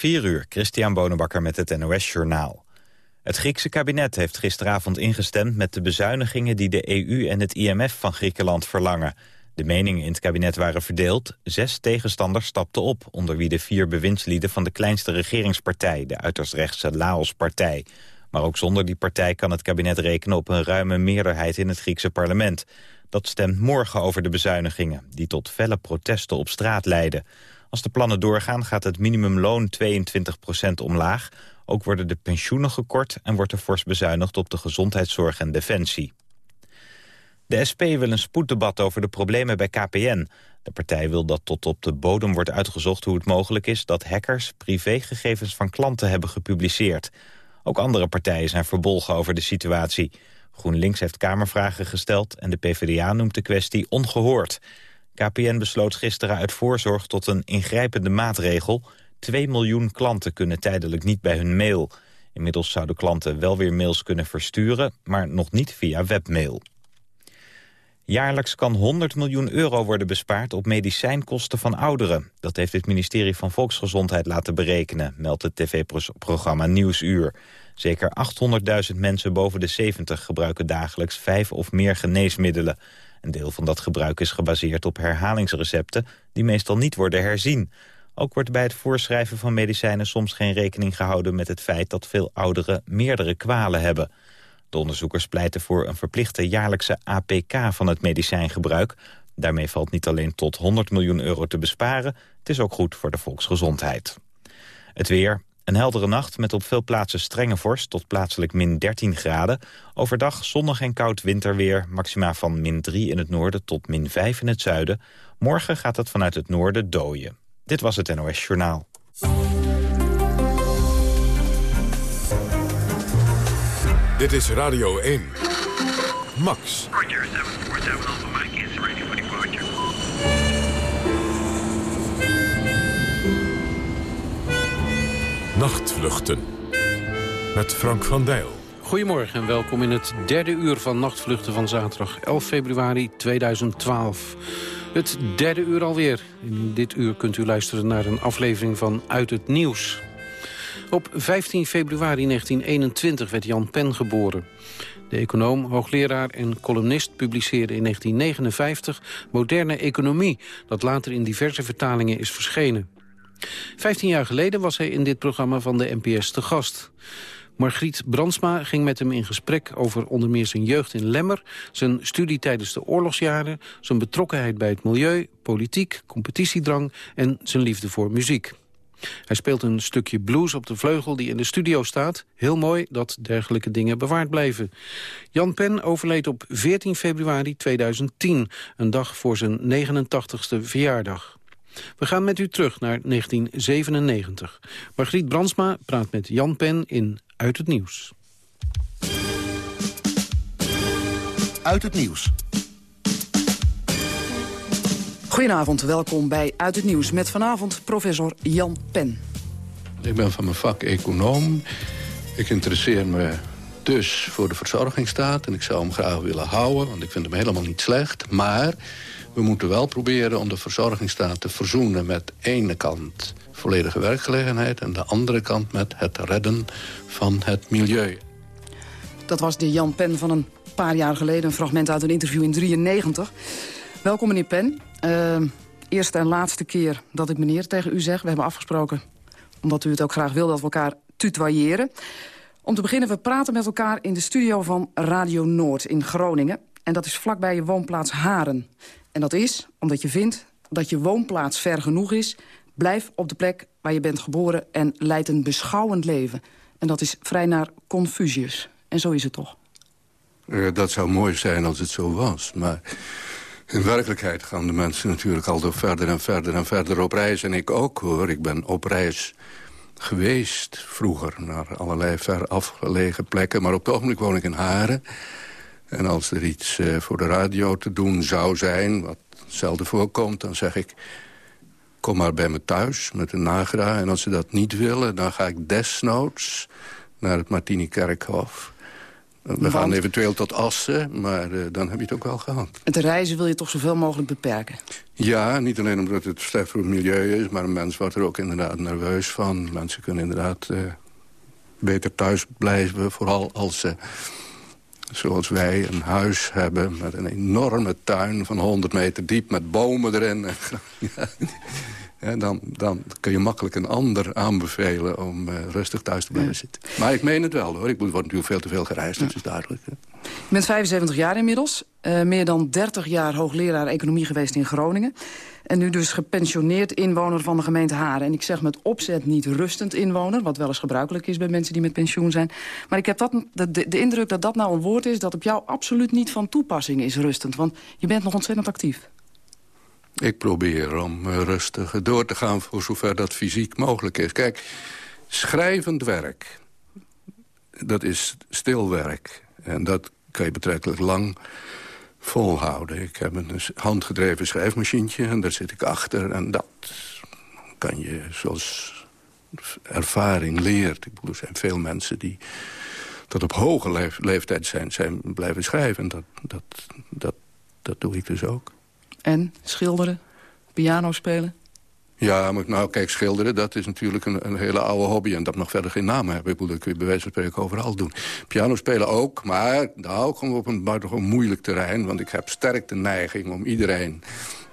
4 uur, Christian Bonenbakker met het NOS Journaal. Het Griekse kabinet heeft gisteravond ingestemd met de bezuinigingen... die de EU en het IMF van Griekenland verlangen. De meningen in het kabinet waren verdeeld. Zes tegenstanders stapten op, onder wie de vier bewindslieden... van de kleinste regeringspartij, de uiterst rechtse Laos-partij. Maar ook zonder die partij kan het kabinet rekenen op een ruime meerderheid in het Griekse parlement. Dat stemt morgen over de bezuinigingen, die tot felle protesten op straat leiden. Als de plannen doorgaan gaat het minimumloon 22% omlaag. Ook worden de pensioenen gekort en wordt er fors bezuinigd op de gezondheidszorg en defensie. De SP wil een spoeddebat over de problemen bij KPN. De partij wil dat tot op de bodem wordt uitgezocht hoe het mogelijk is... dat hackers privégegevens van klanten hebben gepubliceerd. Ook andere partijen zijn verbolgen over de situatie. GroenLinks heeft Kamervragen gesteld en de PvdA noemt de kwestie ongehoord. KPN besloot gisteren uit voorzorg tot een ingrijpende maatregel. 2 miljoen klanten kunnen tijdelijk niet bij hun mail. Inmiddels zouden klanten wel weer mails kunnen versturen, maar nog niet via webmail. Jaarlijks kan 100 miljoen euro worden bespaard op medicijnkosten van ouderen. Dat heeft het ministerie van Volksgezondheid laten berekenen, meldt het tv-programma Nieuwsuur. Zeker 800.000 mensen boven de 70 gebruiken dagelijks vijf of meer geneesmiddelen. Een deel van dat gebruik is gebaseerd op herhalingsrecepten... die meestal niet worden herzien. Ook wordt bij het voorschrijven van medicijnen soms geen rekening gehouden... met het feit dat veel ouderen meerdere kwalen hebben. De onderzoekers pleiten voor een verplichte jaarlijkse APK van het medicijngebruik. Daarmee valt niet alleen tot 100 miljoen euro te besparen... het is ook goed voor de volksgezondheid. Het weer, een heldere nacht met op veel plaatsen strenge vorst tot plaatselijk min 13 graden. Overdag zonnig en koud winterweer, maxima van min 3 in het noorden tot min 5 in het zuiden. Morgen gaat het vanuit het noorden dooien. Dit was het NOS Journaal. Dit is Radio 1. Max. Nachtvluchten. Met Frank van Dijl. Goedemorgen en welkom in het derde uur van Nachtvluchten van zaterdag 11 februari 2012. Het derde uur alweer. In dit uur kunt u luisteren naar een aflevering van Uit het Nieuws. Op 15 februari 1921 werd Jan Pen geboren. De econoom, hoogleraar en columnist publiceerde in 1959 Moderne Economie... dat later in diverse vertalingen is verschenen. Vijftien jaar geleden was hij in dit programma van de NPS te gast. Margriet Brandsma ging met hem in gesprek over onder meer zijn jeugd in Lemmer... zijn studie tijdens de oorlogsjaren, zijn betrokkenheid bij het milieu... politiek, competitiedrang en zijn liefde voor muziek. Hij speelt een stukje blues op de vleugel die in de studio staat. Heel mooi dat dergelijke dingen bewaard blijven. Jan Pen overleed op 14 februari 2010, een dag voor zijn 89ste verjaardag. We gaan met u terug naar 1997. Margriet Brandsma praat met Jan Pen in Uit het Nieuws. Uit het Nieuws. Goedenavond, welkom bij Uit het Nieuws met vanavond professor Jan Pen. Ik ben van mijn vak econoom. Ik interesseer me dus voor de verzorgingsstaat en ik zou hem graag willen houden, want ik vind hem helemaal niet slecht. Maar we moeten wel proberen om de verzorgingsstaat te verzoenen... met de ene kant volledige werkgelegenheid... en de andere kant met het redden van het milieu. Dat was de Jan Pen van een paar jaar geleden. Een fragment uit een interview in 93. Welkom, meneer Pen. Uh, eerste en laatste keer dat ik meneer tegen u zeg. We hebben afgesproken, omdat u het ook graag wil... dat we elkaar tutoyeren. Om te beginnen, we praten met elkaar in de studio van Radio Noord in Groningen. En dat is vlakbij je woonplaats Haren. En dat is omdat je vindt dat je woonplaats ver genoeg is... blijf op de plek waar je bent geboren en leid een beschouwend leven. En dat is vrij naar Confucius. En zo is het toch? Uh, dat zou mooi zijn als het zo was, maar... In werkelijkheid gaan de mensen natuurlijk al verder en verder en verder op reis. En ik ook, hoor. Ik ben op reis geweest vroeger naar allerlei ver afgelegen plekken. Maar op het ogenblik woon ik in Haren. En als er iets uh, voor de radio te doen zou zijn, wat zelden voorkomt... dan zeg ik, kom maar bij me thuis met een nagra. En als ze dat niet willen, dan ga ik desnoods naar het Martini-kerkhof. We gaan eventueel tot Assen, maar uh, dan heb je het ook wel gehad. Het reizen wil je toch zoveel mogelijk beperken? Ja, niet alleen omdat het slecht voor het milieu is... maar een mens wordt er ook inderdaad nerveus van. Mensen kunnen inderdaad uh, beter thuis blijven. Vooral als ze, zoals wij, een huis hebben... met een enorme tuin van 100 meter diep met bomen erin. ja dan, dan kun je makkelijk een ander aanbevelen om uh, rustig thuis te blijven zitten. Maar ik meen het wel hoor. Ik word natuurlijk veel te veel gereisd, dat is duidelijk. Hè. Je bent 75 jaar inmiddels. Uh, meer dan 30 jaar hoogleraar economie geweest in Groningen. En nu dus gepensioneerd inwoner van de gemeente Haren. En ik zeg met opzet niet rustend inwoner... wat wel eens gebruikelijk is bij mensen die met pensioen zijn. Maar ik heb dat, de, de, indruk dat dat nou een woord is... dat op jou absoluut niet van toepassing is rustend. Want je bent nog ontzettend actief. Ik probeer om eh, rustig door te gaan voor zover dat fysiek mogelijk is. Kijk, schrijvend werk, dat is stilwerk. En dat kan je betrekkelijk lang volhouden. Ik heb een handgedreven schrijfmachientje en daar zit ik achter. En dat kan je, zoals ervaring leert. Ik bedoel, er zijn veel mensen die tot op hoge leeftijd zijn, zijn blijven schrijven. Dat, dat, dat, dat doe ik dus ook. En schilderen, piano spelen? Ja, nou kijk, schilderen, dat is natuurlijk een, een hele oude hobby... en dat mag verder geen naam hebben. Ik bedoel, dat kun je bij wijze van spreken overal doen. Piano spelen ook, maar nou komen we op een buitengewoon moeilijk terrein... want ik heb sterk de neiging om iedereen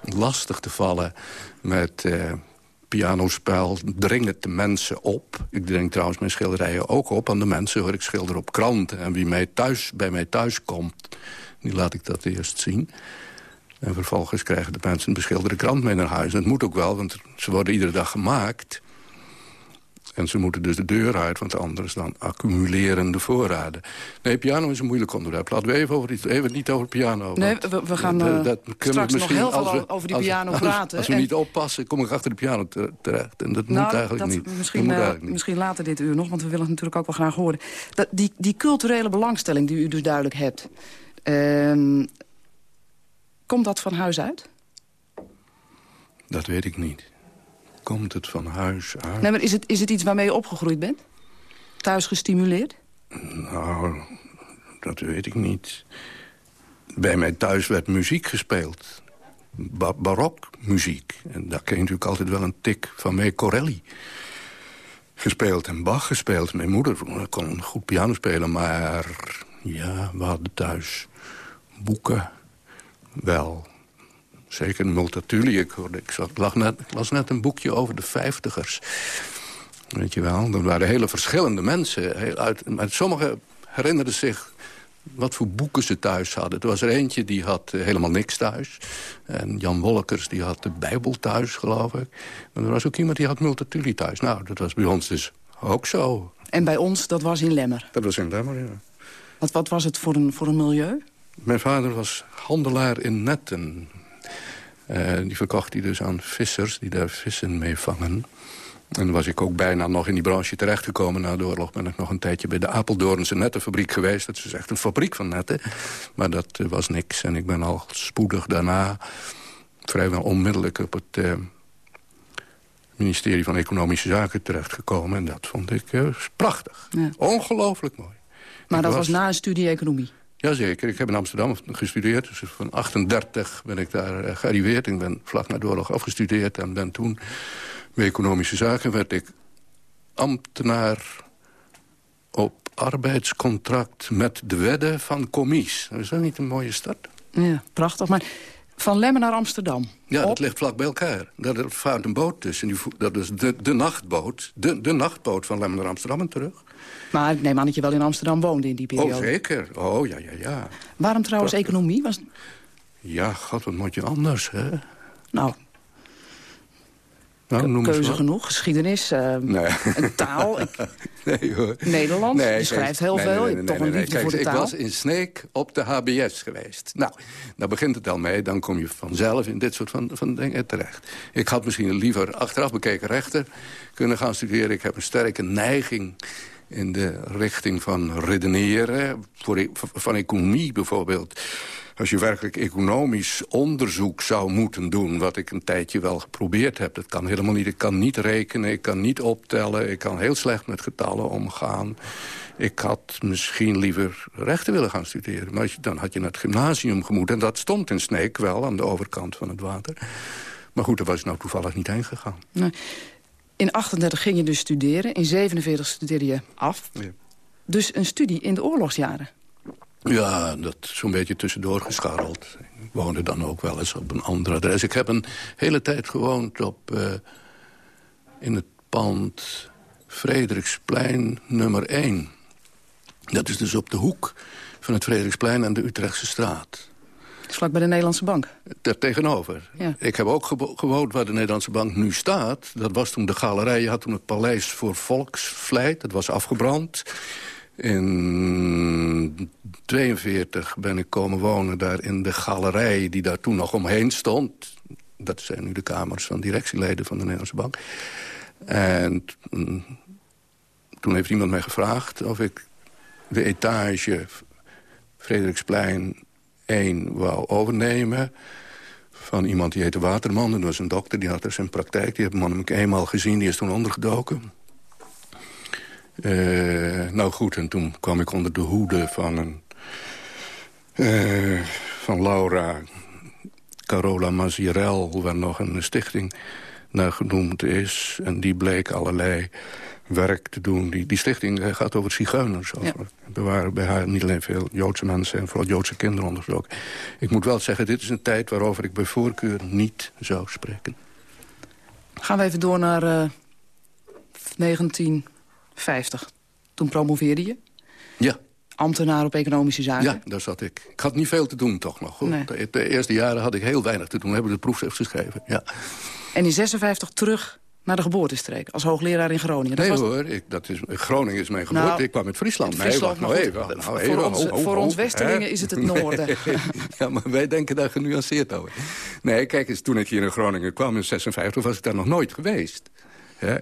lastig te vallen met... Uh, pianospel dringen de mensen op. Ik dring trouwens mijn schilderijen ook op aan de mensen. Hoor ik schilder op kranten. En wie mij thuis, bij mij thuis komt, die laat ik dat eerst zien. En vervolgens krijgen de mensen een beschilderde krant mee naar huis. En het moet ook wel, want ze worden iedere dag gemaakt. En ze moeten dus de deur uit, want anders dan accumulerende voorraden. Nee, piano is een moeilijk onderwerp. Laten we even, over die, even niet over piano. Nee, we, gaan dat, dat uh, straks nog heel veel over die piano praten. Als, we niet oppassen, kom ik achter de piano terecht. En dat moet nou, eigenlijk dat niet. Misschien, niet. misschien later dit uur nog, want we willen het natuurlijk ook wel graag horen. Dat, die, die culturele belangstelling die u dus duidelijk hebt... Uh, Komt dat van huis uit? Dat weet ik niet. Komt het van huis uit? Nee, maar is het, is het iets waarmee je opgegroeid bent? Thuis gestimuleerd? Nou, dat weet ik niet. Bij mij thuis werd muziek gespeeld. Ba barokmuziek. En daar kreeg je natuurlijk altijd wel een tik van mij Corelli gespeeld en Bach gespeeld. Mijn moeder kon goed piano spelen, maar ja, we hadden thuis boeken wel. Zeker Multatuli. Ik, hoorde, ik, zat, lag net, ik las net een boekje over de vijftigers. Weet je wel, dat waren hele verschillende mensen. Heel uit, maar sommigen herinnerden zich wat voor boeken ze thuis hadden. Er was er eentje die had eh, helemaal niks thuis. En Jan Wolkers die had de Bijbel thuis, geloof ik. Maar er was ook iemand die had Multatuli thuis. Nou, dat was bij ons dus ook zo. En bij ons, dat was in Lemmer? Dat was in Lemmer, ja. Wat, wat was het voor een, voor een milieu? Mijn vader was handelaar in netten. Uh, die verkocht hij dus aan vissers die daar vissen mee vangen. En was ik ook bijna nog in die branche terechtgekomen. Na de oorlog ben ik nog een tijdje bij de Apeldoornse nettenfabriek geweest. Dat is echt een fabriek van netten. Maar dat uh, was niks. En ik ben al spoedig daarna, vrijwel onmiddellijk... op het uh, ministerie van Economische Zaken terechtgekomen. En dat vond ik prachtig. Ja. Ongelooflijk mooi. Maar dat was... was na een studie economie? Jazeker, ik heb in Amsterdam gestudeerd. Dus van 38 ben ik daar uh, gearriveerd. Ik ben vlak na de oorlog afgestudeerd en ben toen... bij economische zaken werd ik ambtenaar op arbeidscontract met de wedden van commies. Is dat niet een mooie stad? Ja, prachtig. Maar van Lemmen naar Amsterdam? Ja, dat ligt vlak bij elkaar. Daar vaart een boot tussen. Dat is de, de nachtboot. De, de nachtboot van Lemmen naar Amsterdam en terug. Maar ik neem aan dat je wel in Amsterdam woonde in die periode. Oh, zeker. Oh, ja, ja, ja. Waarom trouwens economie? Was... Ja, god, wat moet je anders, hè? Nou, nou, keuze genoeg. Geschiedenis, uh, nee. taal. Ik... nee, hoor. Nederlands, je schrijft heel veel. je hebt toch een liefde voor de taal. Ik was in Sneek op de HBS geweest. Nou, daar begint het al mee. Dan kom je vanzelf in dit soort van, van dingen terecht. Ik had misschien liever achteraf bekeken rechter kunnen gaan studeren. Ik heb een sterke neiging in de richting van redeneren. Voor, e- van economie bijvoorbeeld. Als je werkelijk economisch onderzoek zou moeten doen... wat ik een tijdje wel geprobeerd heb, dat kan helemaal niet. Ik kan niet rekenen, ik kan niet optellen... ik kan heel slecht met getallen omgaan. Ik had misschien liever rechten willen gaan studeren. Maar dan had je naar het gymnasium gemoet. En dat stond in Sneek wel, aan de overkant van het water. Maar goed, daar was ik nou toevallig niet heen gegaan. Nee. In 38 ging je dus studeren. In 47 studeerde je af. Ja. Dus een studie in de oorlogsjaren. Ja, dat zo'n beetje tussendoor gescharreld. Ik woonde dan ook wel eens op een ander adres. Ik heb een hele tijd gewoond op, uh, in het pand Frederiksplein nummer 1. Dat is dus op de hoek van het Frederiksplein en de Utrechtse straat. Vlak bij de Nederlandse Bank? Daar tegenover. Ja. Ik heb ook gewoond waar de Nederlandse Bank nu staat. Dat was toen de galerij. Je had toen het Paleis voor Volksvlijt. Dat was afgebrand. In 42 ben ik komen wonen daar in de galerij die daar toen nog omheen stond. Dat zijn nu de kamers van directieleden van de Nederlandse Bank. En toen heeft iemand mij gevraagd of ik de etage Frederiksplein 1 wou overnemen van iemand die heette Waterman. Dat was een dokter, die had er zijn praktijk. Die heb ik eenmaal gezien, die is toen ondergedoken. Uh, nou goed, en toen kwam ik onder de hoede van een... Uh, van Laura Carola Mazirel, waar nog een stichting naar genoemd is. En die bleek allerlei werk te doen. Die, die stichting eh, gaat over zigeuners. Over, Er waren bij haar niet alleen veel Joodse mensen... en vooral Joodse kinderen onderzocht. Ik moet wel zeggen, dit is een tijd waarover ik bij voorkeur niet zou spreken. Gaan we even door naar uh, 1950. Toen promoveerde je. Ja. Ambtenaar op economische zaken. Ja, daar zat ik. Ik had niet veel te doen toch nog. Nee. De, de, eerste jaren had ik heel weinig te doen. Hebben we de proefschrift geschreven, ja. En in 56 terug naar de geboortestreek. Als hoogleraar in Groningen. Dat nee hoor, ik, dat is, Groningen is mijn geboorte. Nou, ik kwam uit Friesland. Friesland nee, wacht nou even. Nou voor, ons, voor ons Westelingen is het het noorden. ja, maar wij denken daar genuanceerd over. Nee, kijk eens, toen ik hier in Groningen kwam in 56... was ik daar nog nooit geweest.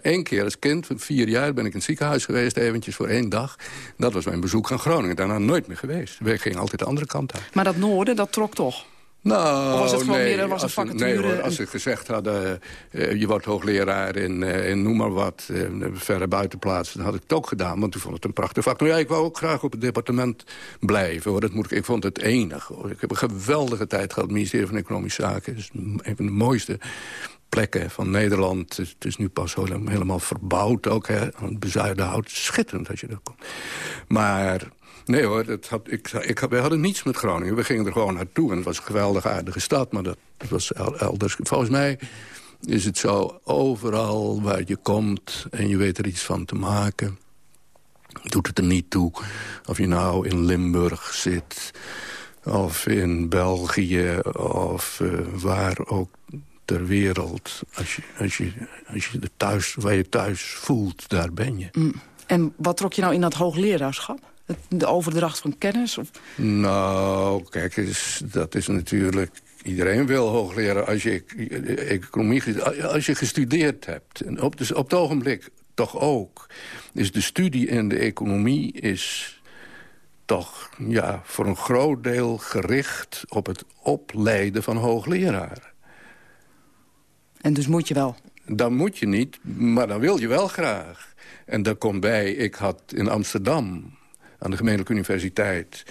Eén keer als kind, van vier jaar, ben ik in het ziekenhuis geweest... eventjes voor één dag. Dat was mijn bezoek aan Groningen. Daarna nooit meer geweest. We gingen altijd de andere kant uit. Maar dat noorden, dat trok toch? Nou, of was het gewoon nee, meer was een vacature? Nee hoor, als ze gezegd hadden, uh, je wordt hoogleraar in, uh, in noem maar wat, uh, verre buitenplaatsen, dan had ik het ook gedaan, want toen vond het een prachtig vak. Nou ja, ik wou ook graag op het departement blijven, hoor. Dat moet ik, ik vond het enig. Hoor. Ik heb een geweldige tijd gehad, het ministerie van Economische Zaken. is een van de mooiste plekken van Nederland. Het is nu pas helemaal verbouwd ook, hè. Het bezuiden hout, schitterend als je daar komt. Maar Nee hoor, dat had, ik, ik, wij hadden niets met Groningen. We gingen er gewoon naartoe en het was een geweldig aardige stad. Maar dat, was elders. Volgens mij is het zo overal waar je komt en je weet er iets van te maken... doet het er niet toe of je nou in Limburg zit... of in België of uh, waar ook ter wereld. Als je, als je, als je thuis, waar je thuis voelt, daar ben je. Mm. En wat trok je nou in dat hoogleraarschap? De overdracht van kennis? Of? Nou, kijk, is, dat is natuurlijk... Iedereen wil hoogleraar als je economie... Als je gestudeerd hebt. En op, dus op het ogenblik toch ook. Dus de studie in de economie is toch ja, voor een groot deel gericht op het opleiden van hoogleraren. En dus moet je wel? Dan moet je niet, maar dan wil je wel graag. En daar komt bij, ik had in Amsterdam aan de gemeentelijke universiteit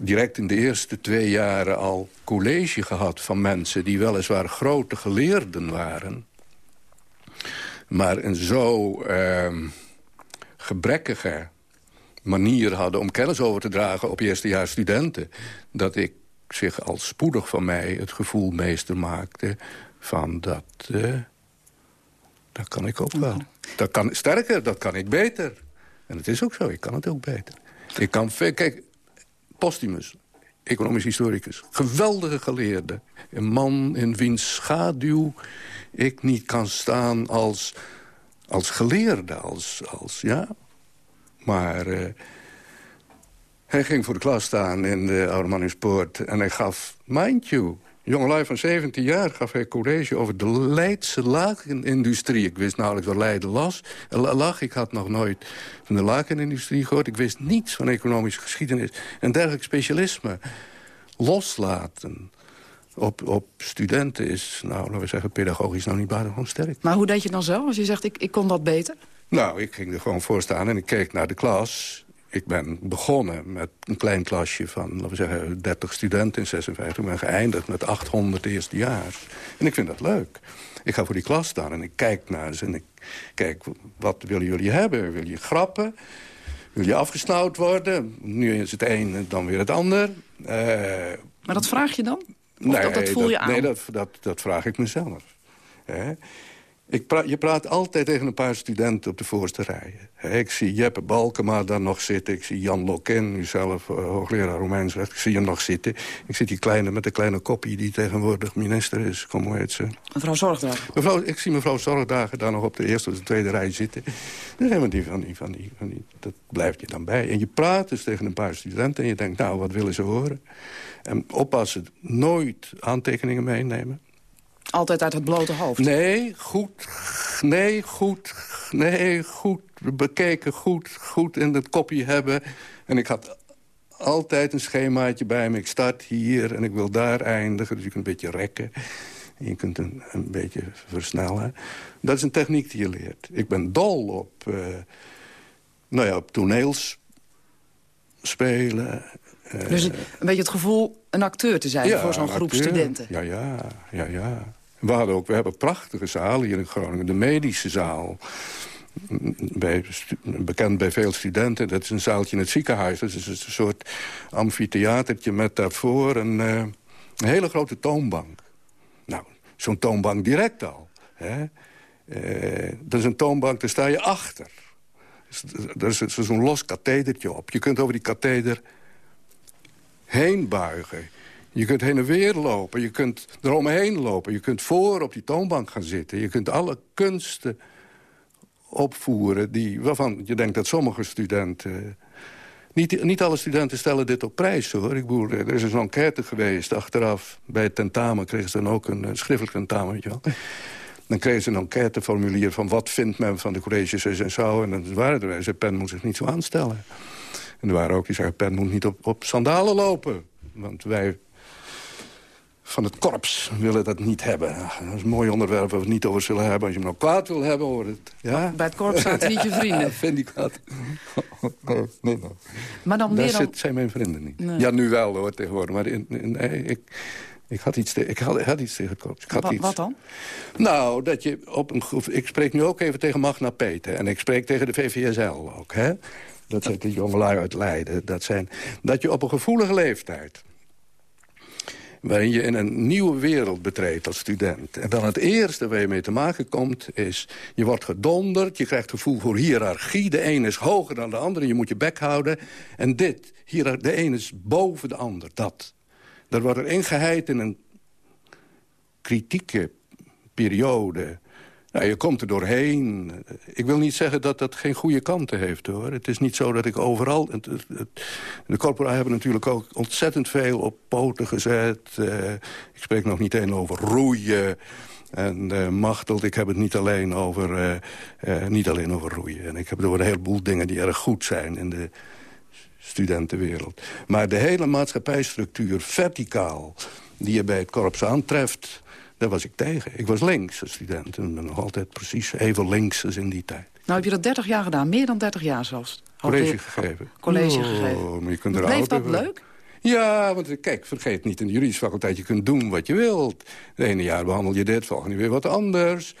direct in de eerste twee jaren al college gehad van mensen... die weliswaar grote geleerden waren... maar een zo uh, gebrekkige manier hadden om kennis over te dragen... op eerstejaars studenten... dat ik zich al spoedig van mij het gevoel meester maakte... van dat, uh, dat kan ik ook wel. Dat kan, sterker, dat kan ik beter. En het is ook zo, ik kan het ook beter. Ik kan, kijk, Postumus, economisch historicus. Geweldige geleerde. Een man in wiens schaduw ik niet kan staan als, als geleerde. Als, als, ja. Maar uh, hij ging voor de klas staan in de Oude Manningspoort... en hij gaf, mind you, jongelui van 17 jaar gaf hij college over de Leidse lakenindustrie. Ik wist nauwelijks waar Leiden las, lag. Ik had nog nooit van de lakenindustrie gehoord. Ik wist niets van economische geschiedenis. En dergelijk specialisme loslaten op, op studenten is, nou, laten we zeggen, pedagogisch nou niet buitengewoon sterk. Maar hoe deed je dan zo, als je zegt, ik, ik kon dat beter? Nou, ik ging er gewoon voor staan en ik keek naar de klas ik ben begonnen met een klein klasje van, laten we zeggen, 30 studenten in 56. Ik ben geëindigd met 800 eerstejaars. En ik vind dat leuk. Ik ga voor die klas staan en ik kijk naar ze en ik kijk, wat willen jullie hebben? Wil je grappen? Wil je afgesnauwd worden? Nu is het een en dan weer het ander. Uh, maar dat vraag je dan? Of nee, dat, dat voel je aan? Nee, dat, dat, dat vraag ik mezelf. Ik je praat altijd tegen een paar studenten op de voorste rijen. Ik zie Jeppe Balkema daar nog zitten. Ik zie Jan Loken, nu zelf uh, hoogleraar Romeins recht. Ik zie hem nog zitten. Ik zie die kleine met de kleine kopie die tegenwoordig minister is. Kom, hoe heet ze? Mevrouw Zorgdagen. Mevrouw, ik zie mevrouw Zorgdagen daar nog op de eerste of de tweede rij zitten. Dat, van die, van die, van die, van die, dat blijft je dan bij. En je praat dus tegen een paar studenten en je denkt, nou, wat willen ze horen? En oppassen, nooit aantekeningen meenemen. Altijd uit het blote hoofd? Nee, goed. Nee, goed. Nee, goed. Bekeken, goed. Goed in het kopje hebben. En ik had altijd een schemaatje bij me. Ik start hier en ik wil daar eindigen. Dus je kunt een beetje rekken. je kunt een, een beetje versnellen. Dat is een techniek die je leert. Ik ben dol op, uh, nou ja, op toneels spelen. dus een, beetje het gevoel een acteur te zijn voor zo'n groep studenten. Ja, ja, ja, ja. We, we hebben prachtige zalen hier in Groningen. De medische zaal. Bekend bij veel studenten. Dat is een zaaltje in het ziekenhuis. Dat is een soort amfitheatertje met daarvoor een, uh, een hele grote toonbank. Nou, zo'n toonbank direct al. Hè? Uh, dat is een toonbank, daar sta je achter. Er is zo'n los kathedertje op. Je kunt over die katheder heen buigen. Je kunt heen en weer lopen, je kunt eromheen lopen... je kunt voor op die toonbank gaan zitten. Je kunt alle kunsten opvoeren die, waarvan je denkt dat sommige studenten... Niet, niet alle studenten stellen dit op prijs, hoor. Ik bedoel, er is een enquête geweest achteraf. Bij het tentamen kregen ze dan ook een, schriftelijk tentamen, wel. Dan kregen ze een enquêteformulier van wat vindt men van de colleges en zo. En dan waren er, ze pen moet zich niet zo aanstellen. En er waren ook die zeggen, pen moet niet op, op sandalen lopen. Want wij van het korps willen dat niet hebben. Dat is een mooi onderwerp waar we het niet over zullen hebben. Als je hem nou kwaad wil hebben, hoor het. Ja? Bij het korps zaten niet je vrienden. vind ik dat. nee, nee, Maar dan meer dan... zijn mijn vrienden niet. Ja, nu wel hoor, tegenwoordig. Maar in, ik, ik, had iets ik, had, had iets tegen het korps. Ik had wat, iets. wat dan? Nou, dat je op een... Ik spreek nu ook even tegen Magna Peter. En ik spreek tegen de VVSL ook, hè. Dat zijn de jongelui uit Leiden. Dat, zijn, dat je op een gevoelige leeftijd waarin je in een nieuwe wereld betreedt als student. En dan het eerste waar je mee te maken komt is... je wordt gedonderd, je krijgt gevoel voor hiërarchie. De ene is hoger dan de andere, je moet je bek houden. En dit, hier, de ene is boven de ander, dat. Dat wordt er ingeheid in een kritieke periode nou, je komt er doorheen. Ik wil niet zeggen dat dat geen goede kanten heeft, hoor. Het is niet zo dat ik overal... De corpora hebben natuurlijk ook ontzettend veel op poten gezet. Uh, ik spreek nog niet alleen over roeien en uh, machteld. Ik heb het niet alleen over, uh, niet alleen over roeien. En ik heb het over een heleboel dingen die erg goed zijn in de studentenwereld. Maar de hele maatschappijstructuur, verticaal, die je bij het korps aantreft daar was ik tegen. Ik was links als student en ben nog altijd precies even links als in die tijd. Nou heb je dat 30 jaar gedaan, meer dan 30 jaar zelfs. College gegeven. College oh, gegeven. Maar je kunt er Bleef dat leuk? Ja, want kijk, vergeet niet, in de juridische faculteit... je kunt doen wat je wilt. Het ene jaar behandel je dit, het volgende weer wat anders.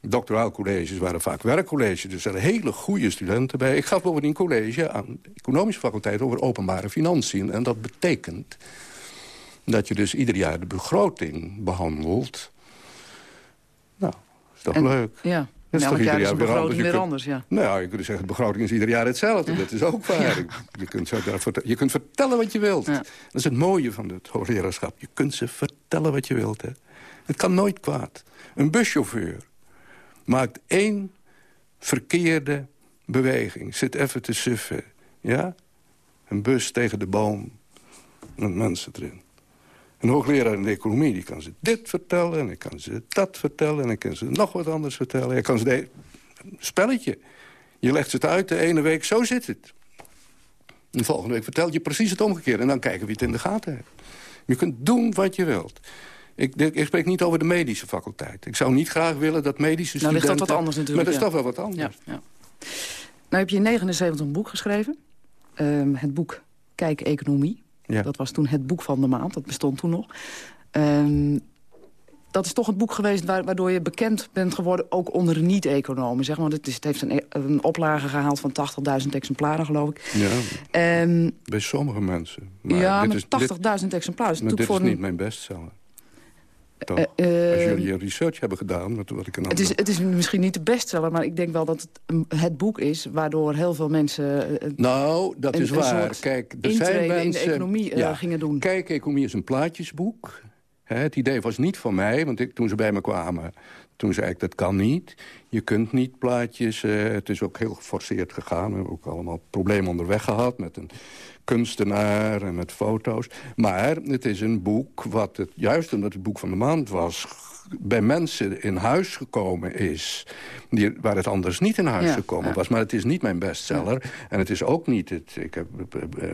Doctoraalcolleges waren vaak werkcolleges, dus er zijn hele goede studenten bij. Ik gaf bovendien college aan de economische faculteit over openbare financiën. En dat betekent dat je dus ieder jaar de begroting behandelt. Nou, is toch leuk? Ja. Dat is toch ieder jaar weer anders. Weer anders ja. Nou, je kunt zeggen, de begroting is ieder jaar hetzelfde. Dat is ook waar. Je, kunt zo je kunt vertellen wat je wilt. Dat is het mooie van het hoogleraarschap. Je kunt ze vertellen wat je wilt. Hè. Het kan nooit kwaad. Een buschauffeur maakt één verkeerde beweging. Zit even te suffen. Ja? Een bus tegen de boom met mensen erin. Een hoogleraar in de economie die kan ze dit vertellen... en ik kan ze dat vertellen en ik kan ze nog wat anders vertellen. Ik kan ze de... Spelletje. Je legt het uit de ene week, zo zit het. de volgende week vertel je precies het omgekeerde... en dan kijken wie het in de gaten heeft. Je kunt doen wat je wilt. Ik, ik, spreek niet over de medische faculteit. Ik zou niet graag willen dat medische studenten... Nou ligt dat wat anders natuurlijk. Maar dat is toch wel wat anders. Ja, ja. Nou heb je in 79 een boek geschreven. Ehm, het boek Kijk Economie. Ja. Dat was toen het boek van de maand. Dat bestond toen nog. Ehm, dat is toch het boek geweest waardoor je bekend bent geworden... ook onder niet-economen. Zeg maar. het, is, het heeft een, een oplage gehaald van 80.000 exemplaren, geloof ik. Ja, um, bij sommige mensen. Maar ja, met 80.000 exemplaren. Maar dit is niet mijn bestseller. Toch? Uh, Als jullie je research hebben gedaan, wat, wat ik het, is, het is misschien niet de bestseller, maar ik denk wel dat het het boek is... waardoor heel veel mensen... Uh, nou, dat een, is waar. Kijk, er zijn mensen, in de economie ja, gingen doen. Kijk, economie is een plaatjesboek. het idee was niet van mij, want ik, toen ze bij me kwamen... toen zei ik, dat kan niet. Je kunt niet plaatjes. het is ook heel geforceerd gegaan. We hebben ook allemaal problemen onderweg gehad... met een kunstenaar en met foto's. Maar het is een boek wat, het, juist omdat het boek van de maand was bij mensen in huis gekomen is... Die, waar het anders niet in huis gekomen was. Maar het is niet mijn bestseller. En het is ook niet... Het, ik, heb,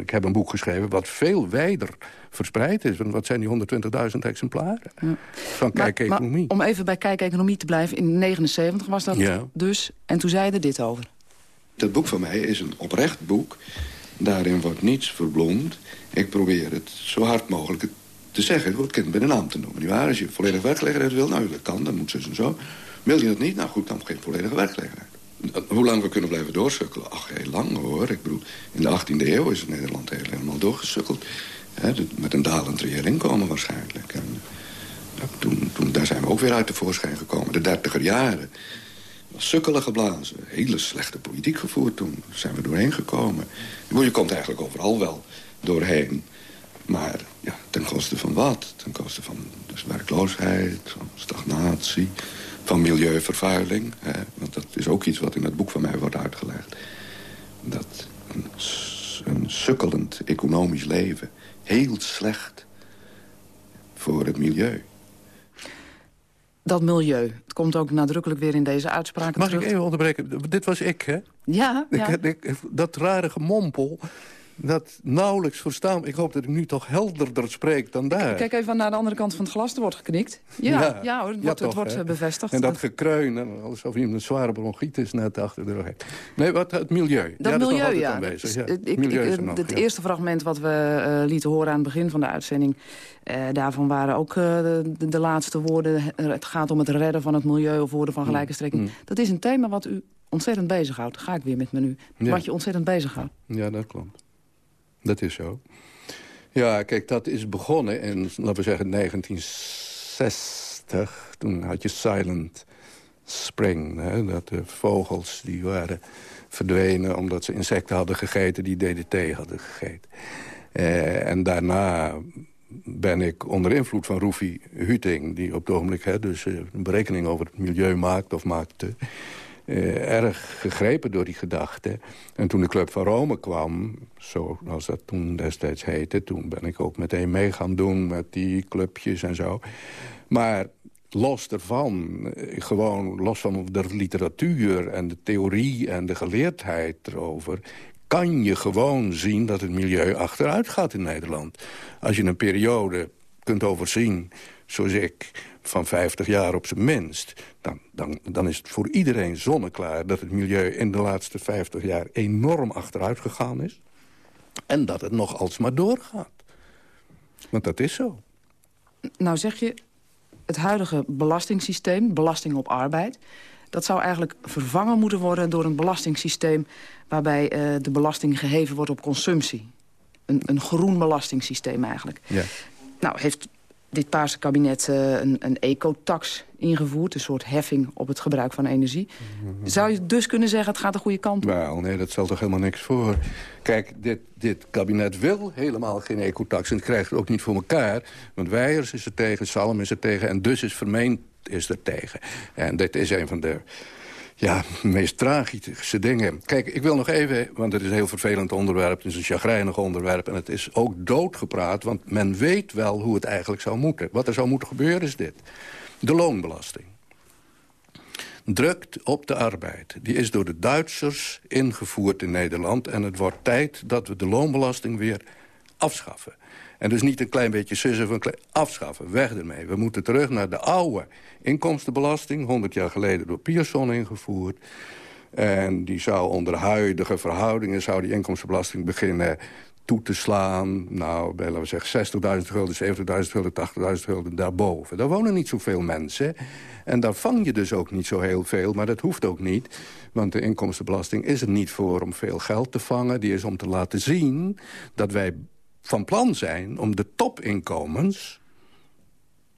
ik heb een boek geschreven wat veel wijder verspreid is. Wat zijn die 120.000 exemplaren van Kijk Economie? om even bij Kijk Economie te blijven. In 79 was dat dus. En toen zei je er dit over. Dat boek van mij is een oprecht boek Daarin wordt niets verblond. Ik probeer het zo hard mogelijk te zeggen. Het kind bij de naam te noemen. waar? Als je volledig werkgelegenheid wil, nou, dat kan, dan moet ze en zo. Wil je dat niet? Nou goed, dan geen volledige werkgelegenheid. Hoe lang we kunnen blijven doorsukkelen? Ach, heel lang hoor. Ik bedoel, in de 18e eeuw is Nederland helemaal doorgesukkeld. met een dalend reëel inkomen waarschijnlijk. En, nou, toen, toen, daar zijn we ook weer uit de voorschijn gekomen. De dertiger jaren sukkelen geblazen. Hele slechte politiek gevoerd toen. Zijn we doorheen gekomen. Je komt eigenlijk overal wel doorheen. Maar ja, ten koste van wat? Ten koste van dus werkloosheid, van stagnatie, van milieuvervuiling. Hè? Want dat is ook iets wat in het boek van mij wordt uitgelegd. Dat een sukkelend economisch leven heel slecht voor het milieu dat milieu. Het komt ook nadrukkelijk weer in deze uitspraken Mag terug. ik even onderbreken? Dit was ik, hè? Ja, ja. Ik, dat rare gemompel dat nauwelijks verstaan. Ik hoop dat ik nu toch helderder spreek dan daar. Kijk even naar de andere kant van het glas, er wordt geknikt. Ja, ja, hoor, het wordt, het wordt eh, bevestigd. En dat gekreun, alsof iemand een zware bronchitis net achter de rug heeft. Nee, wat, het milieu. Dat milieu, ja. Dus, ja. Ik, milieu ik, nog, het eerste fragment wat we uh, lieten horen aan het begin van de uitzending... Uh, daarvan waren ook uh, de, de, laatste woorden... het gaat om het redden van het milieu of woorden van mm. gelijke strekking. Mm. Dat is een thema wat u ontzettend bezighoudt. Ga ik weer met me nu. Wat je ontzettend bezighoudt. Ja, dat klopt. Dat is zo. Ja, kijk, dat is begonnen in, laten we zeggen, 1960. Toen had je Silent Spring. Hè, dat de vogels die waren verdwenen omdat ze insecten hadden gegeten... die DDT hadden gegeten. Eh, en daarna ben ik onder invloed van Roefie Huting... die op het ogenblik hè, dus, uh, een berekening over het milieu maakt of maakte... Uh, erg gegrepen door die gedachte. En toen de Club van Rome kwam, zoals dat toen destijds heette... toen ben ik ook meteen mee gaan doen met die clubjes en zo. Maar los daarvan, eh, gewoon los van de literatuur en de theorie en de geleerdheid erover kan je gewoon zien dat het milieu achteruit gaat in Nederland. Als je een periode kunt overzien, zoals ik van 50 jaar op zijn minst... Dan, dan, dan is het voor iedereen zonneklaar dat het milieu in de laatste 50 jaar enorm achteruit gegaan is. En dat het nog alsmaar doorgaat. Want dat is zo. Nou zeg je, het huidige belastingssysteem, belasting op arbeid... dat zou eigenlijk vervangen moeten worden door een belastingssysteem... waarbij uh, de belasting geheven wordt op consumptie. Een, een groen belastingssysteem eigenlijk. Ja. Nou, heeft dit Paarse kabinet uh, een, een ecotax ingevoerd. Een soort heffing op het gebruik van energie. Zou je dus kunnen zeggen, het gaat de goede kant op? Wel, nee, dat stelt toch helemaal niks voor. Kijk, dit, dit kabinet wil helemaal geen ecotax. En het krijgt het ook niet voor elkaar. Want Weijers is er tegen, Salm is er tegen. En dus is Vermeend is er tegen. En dit is een van de Ja, meest tragische dingen. Kijk, ik wil nog even, want het is een heel vervelend onderwerp... het is een chagrijnig onderwerp en het is ook doodgepraat... want men weet wel hoe het eigenlijk zou moeten. Wat er zou moeten gebeuren is dit. De loonbelasting drukt op de arbeid. Die is door de Duitsers ingevoerd in Nederland... en het wordt tijd dat we de loonbelasting weer afschaffen. En dus niet een klein beetje sussen van afschaffen. Weg ermee. We moeten terug naar de oude inkomstenbelasting. 100 jaar geleden door Pierson ingevoerd. En die zou onder huidige verhoudingen... zou die inkomstenbelasting beginnen toe te slaan. Nou, laten we zeggen 60.000 gulden, 70.000 gulden, 80.000 gulden daarboven. Daar wonen niet zoveel mensen. En daar vang je dus ook niet zo heel veel, maar dat hoeft ook niet. Want de inkomstenbelasting is er niet voor om veel geld te vangen. Die is om te laten zien dat wij van plan zijn om de topinkomens...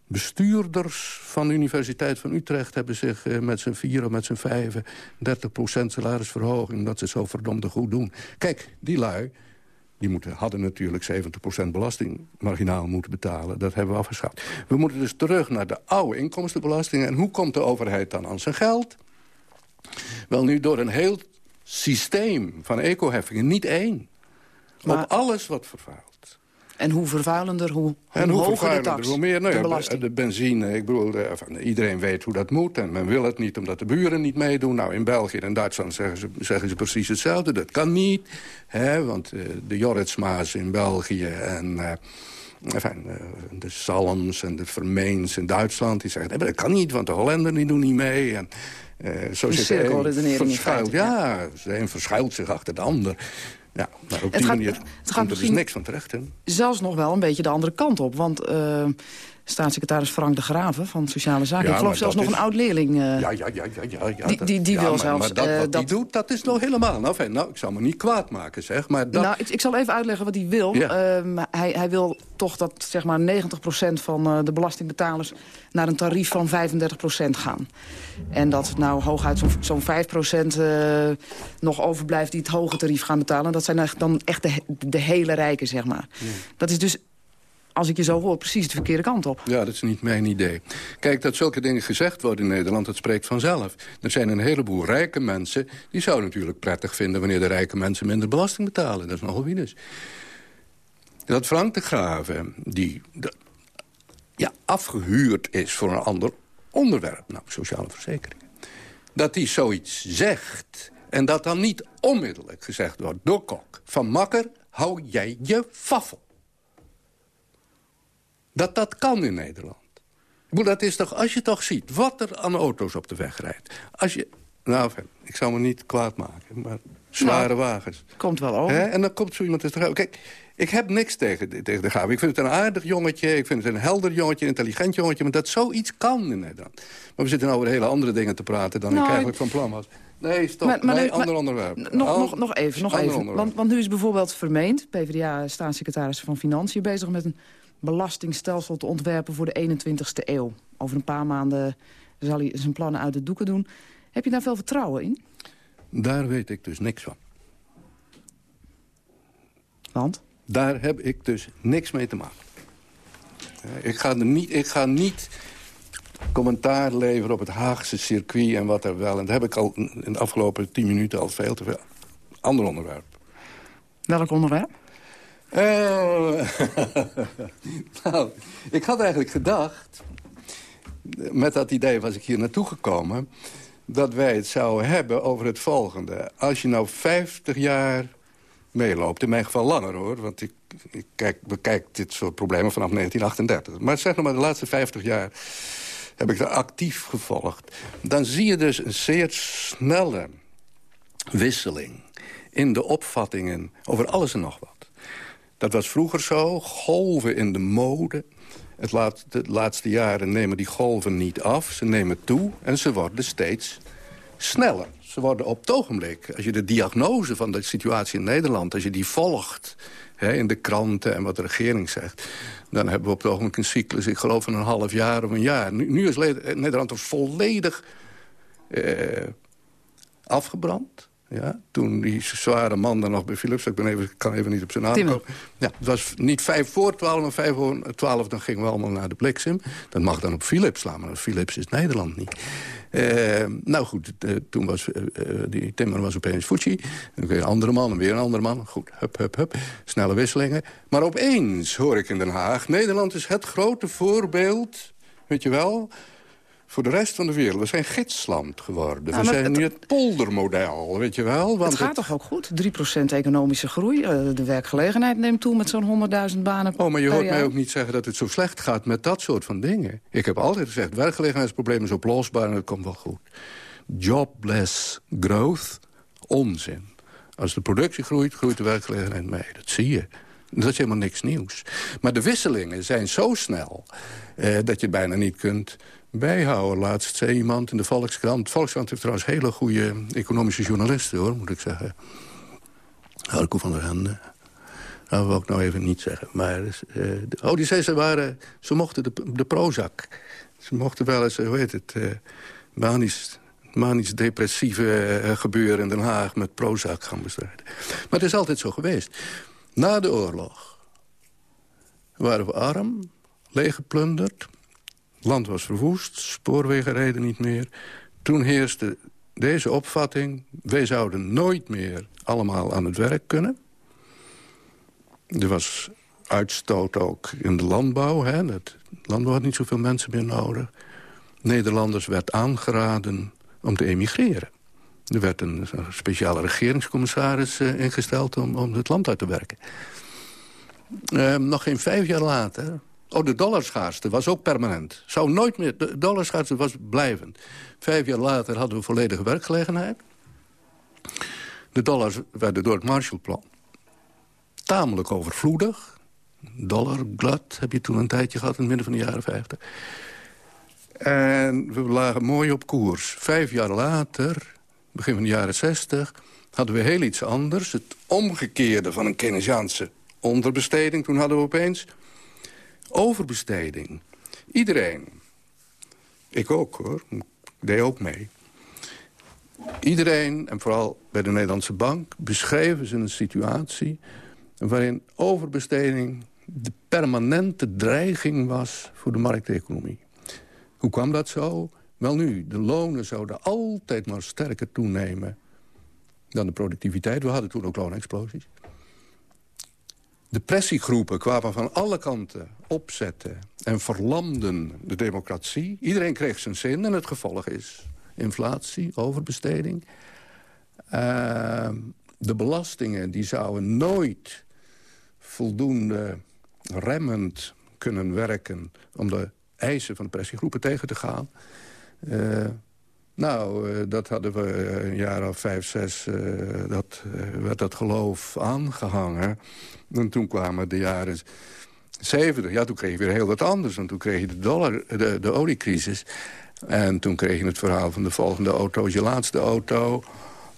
Bestuurders van de Universiteit van Utrecht hebben zich eh, met z'n vier of met z'n vijven... 30% salarisverhoging, dat ze zo verdomde goed doen. Kijk, die lui, die moeten, hadden natuurlijk 70% belastingmarginaal moeten betalen. Dat hebben we afgeschaft. We moeten dus terug naar de oude inkomstenbelasting. En hoe komt de overheid dan aan zijn geld? Wel nu door een heel systeem van ecoheffingen, niet één. Maar... Op alles wat vervuilt. En hoe vervuilender, hoe, hoe hoger de tax, hoe meer, nou ja, de, benzine, ik bedoel, iedereen weet hoe dat moet. En men wil het niet omdat de buren niet meedoen. Nou, in België en Duitsland zeggen ze, zeggen ze precies hetzelfde. Dat kan niet, hè, want uh, de Jorritsmaas in België en... Uh, Enfin, uh, de Salms en de Vermeens in Duitsland... die zeggen, nee, dat kan niet, want de Hollanders die doen niet mee. En, uh, zo zit de verschuilt, Ja, de een verschuilt zich achter de ander. Ja, maar op die manier het gaat er dus niks van terecht. Hè? Zelfs nog wel een beetje de andere kant op. Want uh, staatssecretaris Frank de Graven van Sociale Zaken... ik geloof zelfs nog een oud-leerling... Uh, ja, ja, ja, ja, ja, ja, die, die, wil maar, zelfs... Maar dat, uh, wat dat... die doet, dat is nog helemaal... Nou, fijn, nou, ik zal me niet kwaad maken, zeg. Maar dat... Nou, ik, ik zal even uitleggen wat hij wil. Ja. Uh, hij, hij wil toch dat zeg maar 90% van de belastingbetalers... naar een tarief van 35% gaan. En dat nou hooguit zo'n zo'n 5% uh, nog overblijft die het hoge tarief gaan betalen. Dat zijn dan echt de, de hele rijken, zeg maar. Ja. Dat is dus als ik je zo hoor, precies de verkeerde kant op. Ja, dat is niet mijn idee. Kijk, dat zulke dingen gezegd worden in Nederland, dat spreekt vanzelf. Er zijn een heleboel rijke mensen... die zouden natuurlijk prettig vinden... wanneer de rijke mensen minder belasting betalen. Dat is nogal wie dus. Dat Frank de Graven, die ja, afgehuurd is voor een ander onderwerp... nou, sociale verzekeringen... dat hij zoiets zegt... en dat dan niet onmiddellijk gezegd wordt door Kok... van Makker, hou jij je vaffel dat dat kan in Nederland. Dat is toch, als je toch ziet wat er aan auto's op de weg rijdt. Als je, nou, ik zou me niet kwaad maken, maar zware nou, wagens. Komt wel over. En dan komt zo iemand te. Kijk, ik heb niks tegen, tegen de Graaf. Ik vind het een aardig jongetje, ik vind het een helder jongetje... een intelligent jongetje, maar dat zoiets kan in Nederland. Maar we zitten over hele andere dingen te praten... dan nou, ik eigenlijk van plan was. Nee, stop. Maar, maar, nee, ander onderwerp. Nog, nog, nog even, nog even. Want, want nu is bijvoorbeeld vermeend... PvdA-staatssecretaris van Financiën bezig met een belastingstelsel te ontwerpen voor de 21ste eeuw. Over een paar maanden zal hij zijn plannen uit de doeken doen. Heb je daar veel vertrouwen in? Daar weet ik dus niks van. Want? Daar heb ik dus niks mee te maken. Ik ga, er niet, ik ga niet commentaar leveren op het Haagse circuit en wat er wel. En dat heb ik al in de afgelopen tien minuten al veel te veel. Ander onderwerp. Welk onderwerp? Uh, nou, ik had eigenlijk gedacht... met dat idee was ik hier naartoe gekomen... dat wij het zouden hebben over het volgende. Als je nou 50 jaar meeloopt, in mijn geval langer hoor... want ik, ik kijk, bekijk dit soort problemen vanaf 1938. Maar zeg nog maar, de laatste 50 jaar heb ik er actief gevolgd. Dan zie je dus een zeer snelle wisseling in de opvattingen over alles en nog wat. Dat was vroeger zo. Golven in de mode. Het laatste, de laatste jaren nemen die golven niet af. Ze nemen toe en ze worden steeds sneller. Ze worden op het ogenblik, als je de diagnose van de situatie in Nederland... als je die volgt hè, in de kranten en wat de regering zegt... dan hebben we op het ogenblik een cyclus, ik geloof van een half jaar of een jaar. Nu, nu is Nederland er volledig eh, afgebrand. Ja, toen die zware man dan nog bij Philips... ik ben even, kan even niet op zijn naam komen. Ja, het was niet vijf voor twaalf, maar vijf voor twaalf... dan gingen we allemaal naar de bliksem. Dat mag dan op Philips slaan, maar Philips is Nederland niet. Uh, nou goed, uh, toen was uh, die Timmer was opeens weer een andere man en weer een andere man. Goed, hup, hup, hup. Snelle wisselingen. Maar opeens hoor ik in Den Haag... Nederland is het grote voorbeeld, weet je wel voor de rest van de wereld. We zijn gidsland geworden. we zijn nu het poldermodel, weet je wel. Want het gaat toch ook goed? 3% economische groei. Eh, de werkgelegenheid neemt toe met zo'n 100.000 banen Oh, maar je hoort mij ook niet zeggen dat het zo slecht gaat met dat soort van dingen. Ik heb altijd gezegd, werkgelegenheidsprobleem is oplosbaar en het komt wel goed. Jobless growth, onzin. Als de productie groeit, groeit de werkgelegenheid mee. Dat zie je. Dat is helemaal niks nieuws. Maar de wisselingen zijn zo snel eh, dat je bijna niet kunt bijhouden. Laatst zei iemand in de Volkskrant... Volkskrant heeft trouwens hele goede economische journalisten, hoor, moet ik zeggen. Harko van der Hende. Dat wil ik nou even niet zeggen. Maar, uh, oh, die zei ze waren... Ze mochten de, de Prozac. Ze mochten wel eens, hoe heet het... Uh, manisch, manisch-depressieve uh, gebeuren in Den Haag... met Prozac gaan bestrijden. Maar het is altijd zo geweest. Na de oorlog waren we arm, leeggeplunderd land was verwoest, spoorwegen reden niet meer. Toen heerste deze opvatting... wij zouden nooit meer allemaal aan het werk kunnen. Er was uitstoot ook in de landbouw. Hè. Het landbouw had niet zoveel mensen meer nodig. Nederlanders werd aangeraden om te emigreren. Er werd een, speciale regeringscommissaris uh, ingesteld om, om het land uit te werken. Uh, nog geen vijf jaar later Oh, de dollarschaarste was ook permanent. Zou nooit meer... De dollarschaarste was blijvend. Vijf jaar later hadden we volledige werkgelegenheid. De dollars werden door het Marshallplan tamelijk overvloedig. Dollar glut heb je toen een tijdje gehad in het midden van de jaren 50. En we lagen mooi op koers. Vijf jaar later, begin van de jaren 60, hadden we heel iets anders. Het omgekeerde van een Keynesiaanse onderbesteding. Toen hadden we opeens Overbesteding. Iedereen. Ik ook hoor. Ik deed ook mee. Iedereen, en vooral bij de Nederlandse Bank... beschreven ze een situatie waarin overbesteding... de permanente dreiging was voor de markteconomie. Hoe kwam dat zo? Wel nu, de lonen zouden altijd maar sterker toenemen dan de productiviteit. We hadden toen ook loonexplosies. De pressiegroepen kwamen van alle kanten opzetten en verlamden de democratie. Iedereen kreeg zijn zin en het gevolg is inflatie, overbesteding. Uh, de belastingen die zouden nooit voldoende remmend kunnen werken... om de eisen van de pressiegroepen tegen te gaan. Uh, nou, uh, dat hadden we een jaar of vijf, zes... dat, werd dat geloof aangehangen. En toen kwamen de jaren 70. Ja, toen kreeg je weer heel wat anders. Want toen kreeg je de, dollar, de, de oliecrisis. En toen kreeg je het verhaal van de volgende auto je laatste auto.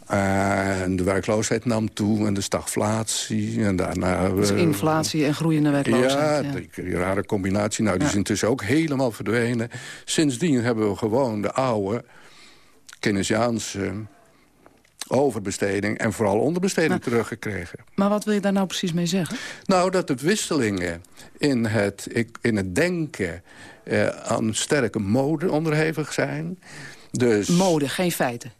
En de werkloosheid nam toe en de stagflatie. En daarna... Dus inflatie en groeiende werkloosheid. Ja, ja. die rare combinatie. Nou, die is intussen ook helemaal verdwenen. Sindsdien hebben we gewoon de oude Keynesiaanse overbesteding en vooral onderbesteding teruggekregen. Maar wat wil je daar nou precies mee zeggen? Nou, dat de wisselingen in het, in het denken eh, aan sterke mode onderhevig zijn. Dus... Mode, geen feiten?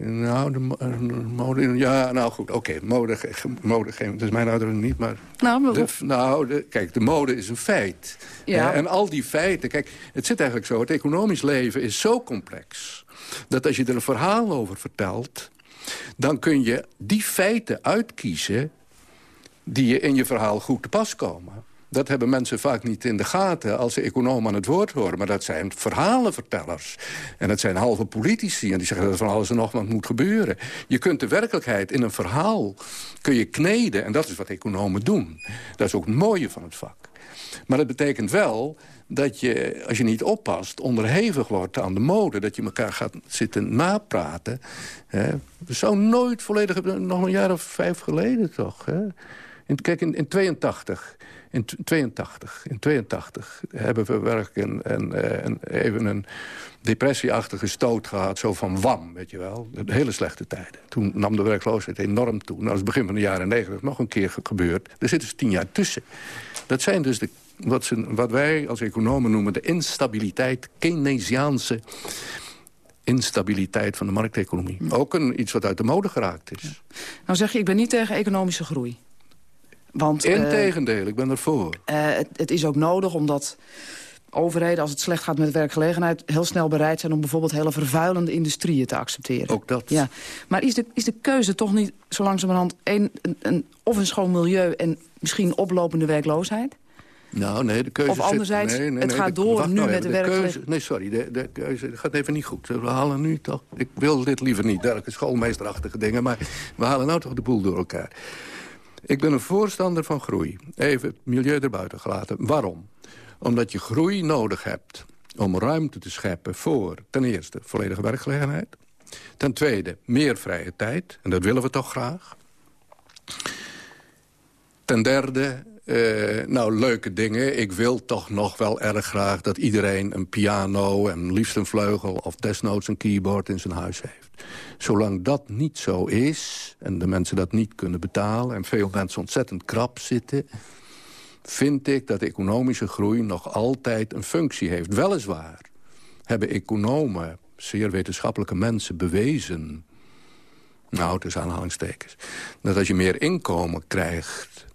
Nou, de, mode... Ja, nou goed, oké. mode, mode, geen, dat is mijn uitdrukking niet, maar... Nou, de, nou de, kijk, de mode is een feit. Ja. en al die feiten... Kijk, het zit eigenlijk zo, het economisch leven is zo complex dat als je er een verhaal over vertelt... dan kun je die feiten uitkiezen die je in je verhaal goed te pas komen. Dat hebben mensen vaak niet in de gaten als ze economen aan het woord horen. Maar dat zijn verhalenvertellers. En dat zijn halve politici. En die zeggen dat van alles en nog wat moet gebeuren. Je kunt de werkelijkheid in een verhaal kun je kneden. En dat is wat economen doen. Dat is ook het mooie van het vak. Maar dat betekent wel dat je, als je niet oppast, onderhevig wordt aan de mode. Dat je elkaar gaat zitten napraten. Hè. We zou nooit volledig... Nog een jaar of vijf geleden toch. Hè. Kijk, in, in 82... In 82, in 82 hebben we werkelijk een, een, een, even een depressieachtige stoot gehad. Zo van wam, weet je wel. De hele slechte tijden. Toen nam de werkloosheid enorm toe. Nou, dat is begin van de jaren 90 nog een keer gebeurd. Er zitten dus tien jaar tussen. Dat zijn dus de wat, ze, wat wij als economen noemen de instabiliteit, Keynesiaanse instabiliteit van de markteconomie. Ook een, iets wat uit de mode geraakt is. Nou zeg je, ik ben niet tegen economische groei. Want, Integendeel, uh, ik ben ervoor. Uh, het, het, is ook nodig omdat overheden, als het slecht gaat met werkgelegenheid... heel snel bereid zijn om bijvoorbeeld hele vervuilende industrieën te accepteren. Ook dat. Ja. Maar is de, is de keuze toch niet zo langzamerhand een, een, een, of een schoon milieu... en misschien oplopende werkloosheid? Nou, nee, de keuze Of anderzijds, zit, nee, nee, het nee, gaat de, door nu nou met de, de werkgelegenheid. Nee, sorry, de, de keuze gaat even niet goed. We halen nu toch... Ik wil dit liever niet, dergelijke schoolmeesterachtige dingen... maar we halen nou toch de boel door elkaar. Ik ben een voorstander van groei. Even het milieu erbuiten gelaten. Waarom? Omdat je groei nodig hebt om ruimte te scheppen voor... ten eerste volledige werkgelegenheid. Ten tweede meer vrije tijd. En dat willen we toch graag. Ten derde, uh, nou, leuke dingen. Ik wil toch nog wel erg graag dat iedereen een piano... en liefst een vleugel of desnoods een keyboard in zijn huis heeft. Zolang dat niet zo is, en de mensen dat niet kunnen betalen... en veel mensen ontzettend krap zitten... vind ik dat economische groei nog altijd een functie heeft. Weliswaar hebben economen, zeer wetenschappelijke mensen, bewezen... nou, tussen aanhalingstekens... dat als je meer inkomen krijgt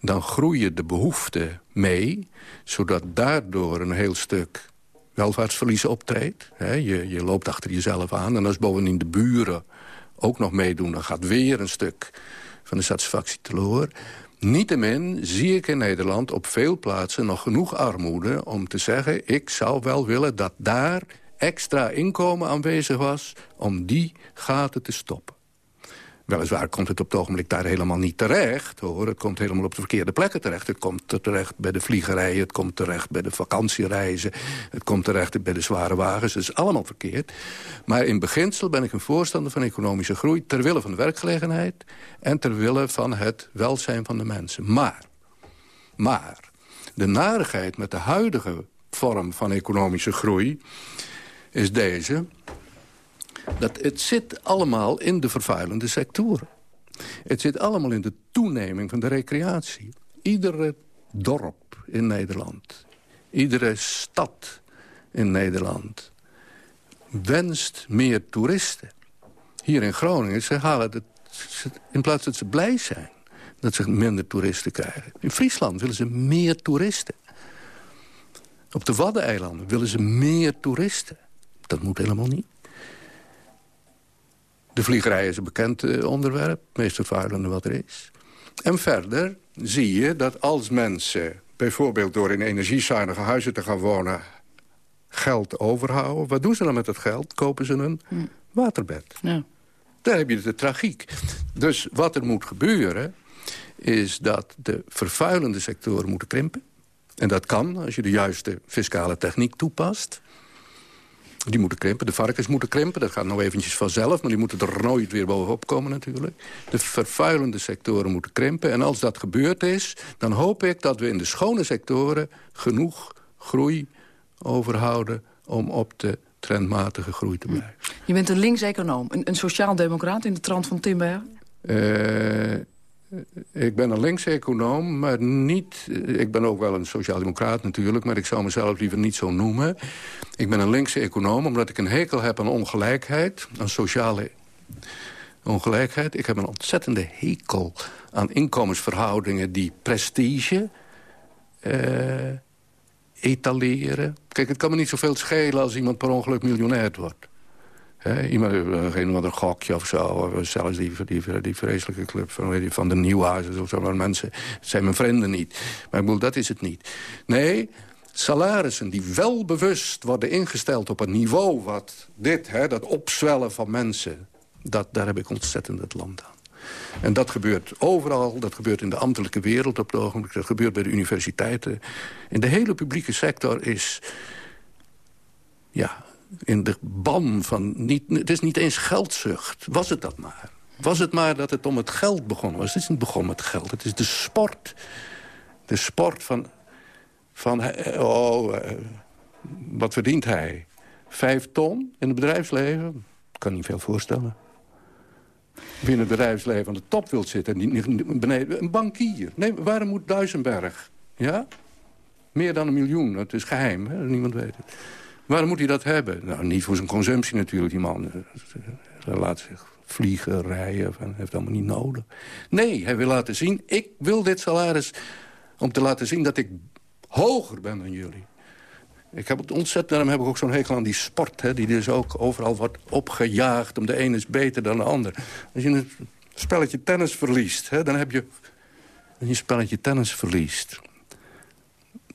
dan groeien de behoeften mee... zodat daardoor een heel stuk welvaartsverlies optreedt. je, je loopt achter jezelf aan. En als bovendien de buren ook nog meedoen... dan gaat weer een stuk van de satisfactie teloor. Niettemin zie ik in Nederland op veel plaatsen nog genoeg armoede... om te zeggen, ik zou wel willen dat daar extra inkomen aanwezig was... om die gaten te stoppen. Weliswaar komt het op het ogenblik daar helemaal niet terecht. Hoor. Het komt helemaal op de verkeerde plekken terecht. Het komt terecht bij de vliegerijen, het komt terecht bij de vakantiereizen... het komt terecht bij de zware wagens. Het is allemaal verkeerd. Maar in beginsel ben ik een voorstander van economische groei... ter wille van de werkgelegenheid en ter wille van het welzijn van de mensen. Maar, maar de narigheid met de huidige vorm van economische groei is deze dat het zit allemaal in de vervuilende sectoren. Het zit allemaal in de toeneming van de recreatie. Iedere dorp in Nederland, iedere stad in Nederland... wenst meer toeristen. Hier in Groningen, ze halen het, in plaats dat ze blij zijn... dat ze minder toeristen krijgen. In Friesland willen ze meer toeristen. Op de Waddeneilanden willen ze meer toeristen. Dat moet helemaal niet. De vliegerij is een bekend uh, onderwerp, het meest vervuilende wat er is. En verder zie je dat als mensen, bijvoorbeeld door in energiezuinige huizen te gaan wonen... geld overhouden, wat doen ze dan met dat geld? Kopen ze een hm. waterbed. Ja. Daar heb je de tragiek. Dus wat er moet gebeuren, is dat de vervuilende sectoren moeten krimpen. En dat kan als je de juiste fiscale techniek toepast. Die moeten krimpen, de varkens moeten krimpen. Dat gaat nou eventjes vanzelf, maar die moeten er nooit weer bovenop komen natuurlijk. De vervuilende sectoren moeten krimpen. En als dat gebeurd is, dan hoop ik dat we in de schone sectoren... genoeg groei overhouden om op de trendmatige groei te blijven. Je bent een links-econoom, een, een sociaal-democraat in de trant van Timber. Uh, ik ben een linkse-econoom, maar niet... Ik ben ook wel een sociaaldemocraat natuurlijk... maar ik zou mezelf liever niet zo noemen. Ik ben een linkse econoom omdat ik een hekel heb aan ongelijkheid... aan sociale ongelijkheid. Ik heb een ontzettende hekel aan inkomensverhoudingen... die prestige uh, etaleren. Kijk, het kan me niet zoveel schelen als iemand per ongeluk miljonair wordt. He, iemand, een wat een gokje of zo. Zelfs die, die, die vreselijke club van, van de Nieuwhuizen of zo. Maar mensen, zijn mijn vrienden niet. Maar ik bedoel, dat is het niet. Nee, salarissen die wel bewust worden ingesteld op een niveau... wat dit, hè, dat opzwellen van mensen... Dat, daar heb ik ontzettend het land aan. En dat gebeurt overal, dat gebeurt in de ambtelijke wereld op het ogenblik... dat gebeurt bij de universiteiten. In de hele publieke sector is... ja, in de ban van... Niet, het is niet eens geldzucht. Was het dat maar. Was het maar dat het om het geld begonnen was. Het is niet begonnen met geld. Het is de sport. De sport van... van oh, uh, wat verdient hij? Vijf ton in het bedrijfsleven? Ik kan niet veel voorstellen. In het bedrijfsleven aan de top wilt zitten... Beneden, een bankier. Nee, waarom moet Duisenberg? Ja? Meer dan een miljoen. Het is geheim, niemand weet het. Waarom moet hij dat hebben? Nou, niet voor zijn consumptie natuurlijk, die man. Hij laat zich vliegen, rijden, hij heeft allemaal niet nodig. Nee, hij wil laten zien, ik wil dit salaris... om te laten zien dat ik hoger ben dan jullie. Ik heb het ontzettend, daarom heb ik ook zo'n hekel aan die sport... Hè, die dus ook overal wordt opgejaagd, om de ene is beter dan de ander. Als je een spelletje tennis verliest, hè, dan heb je... Als je een spelletje tennis verliest...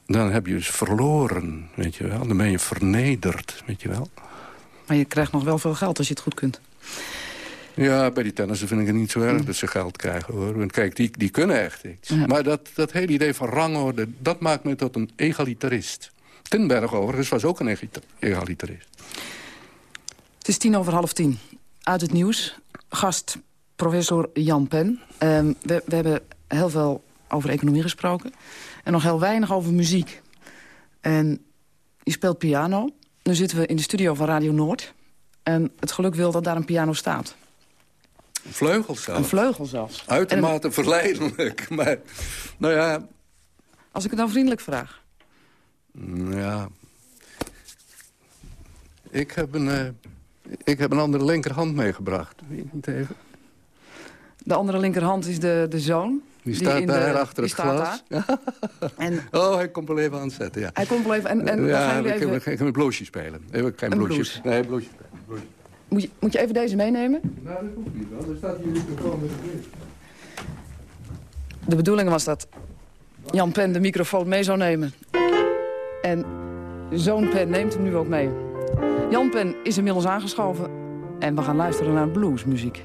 dan heb je dus verloren, weet je wel. Dan ben je vernederd, weet je wel. Maar je krijgt nog wel veel geld als je het goed kunt. Ja, bij die tennissen vind ik het niet zo erg dat ze geld krijgen, hoor. Want kijk, die, die kunnen echt iets. Maar dat, dat hele idee van rangorde, dat maakt me tot een egalitarist. Tinberg overigens was ook een egalitarist. Het is tien over half tien. Uit het nieuws. Gast professor Jan Pen. Ehm, we, we hebben heel veel over economie gesproken. En nog heel weinig over muziek. En je speelt piano. Nu zitten we in de studio van Radio Noord. En het geluk wil dat daar een piano staat. Een vleugel zelfs. Een vleugel zelfs. Uitermate verleidelijk. Maar, nou ja... Als ik het dan vriendelijk vraag. Ja. Ik heb een, uh, ik heb een andere linkerhand meegebracht. Weet je niet even? De andere linkerhand is de, de zoon. Die staat die daar de, achter het glas. En, oh, hij komt wel even aan het zetten, ja. Hij komt wel even... En, en ja, ik ga een bloesje spelen. Even geen. Nee, spelen. Moet je, moet je even deze meenemen? Nou, dat hoeft niet wel. Er staat hier microfoon met de De bedoeling was dat Jan Pen de microfoon mee zou nemen. En zo'n pen neemt hem nu ook mee. Jan Pen is inmiddels aangeschoven. En we gaan luisteren naar bluesmuziek.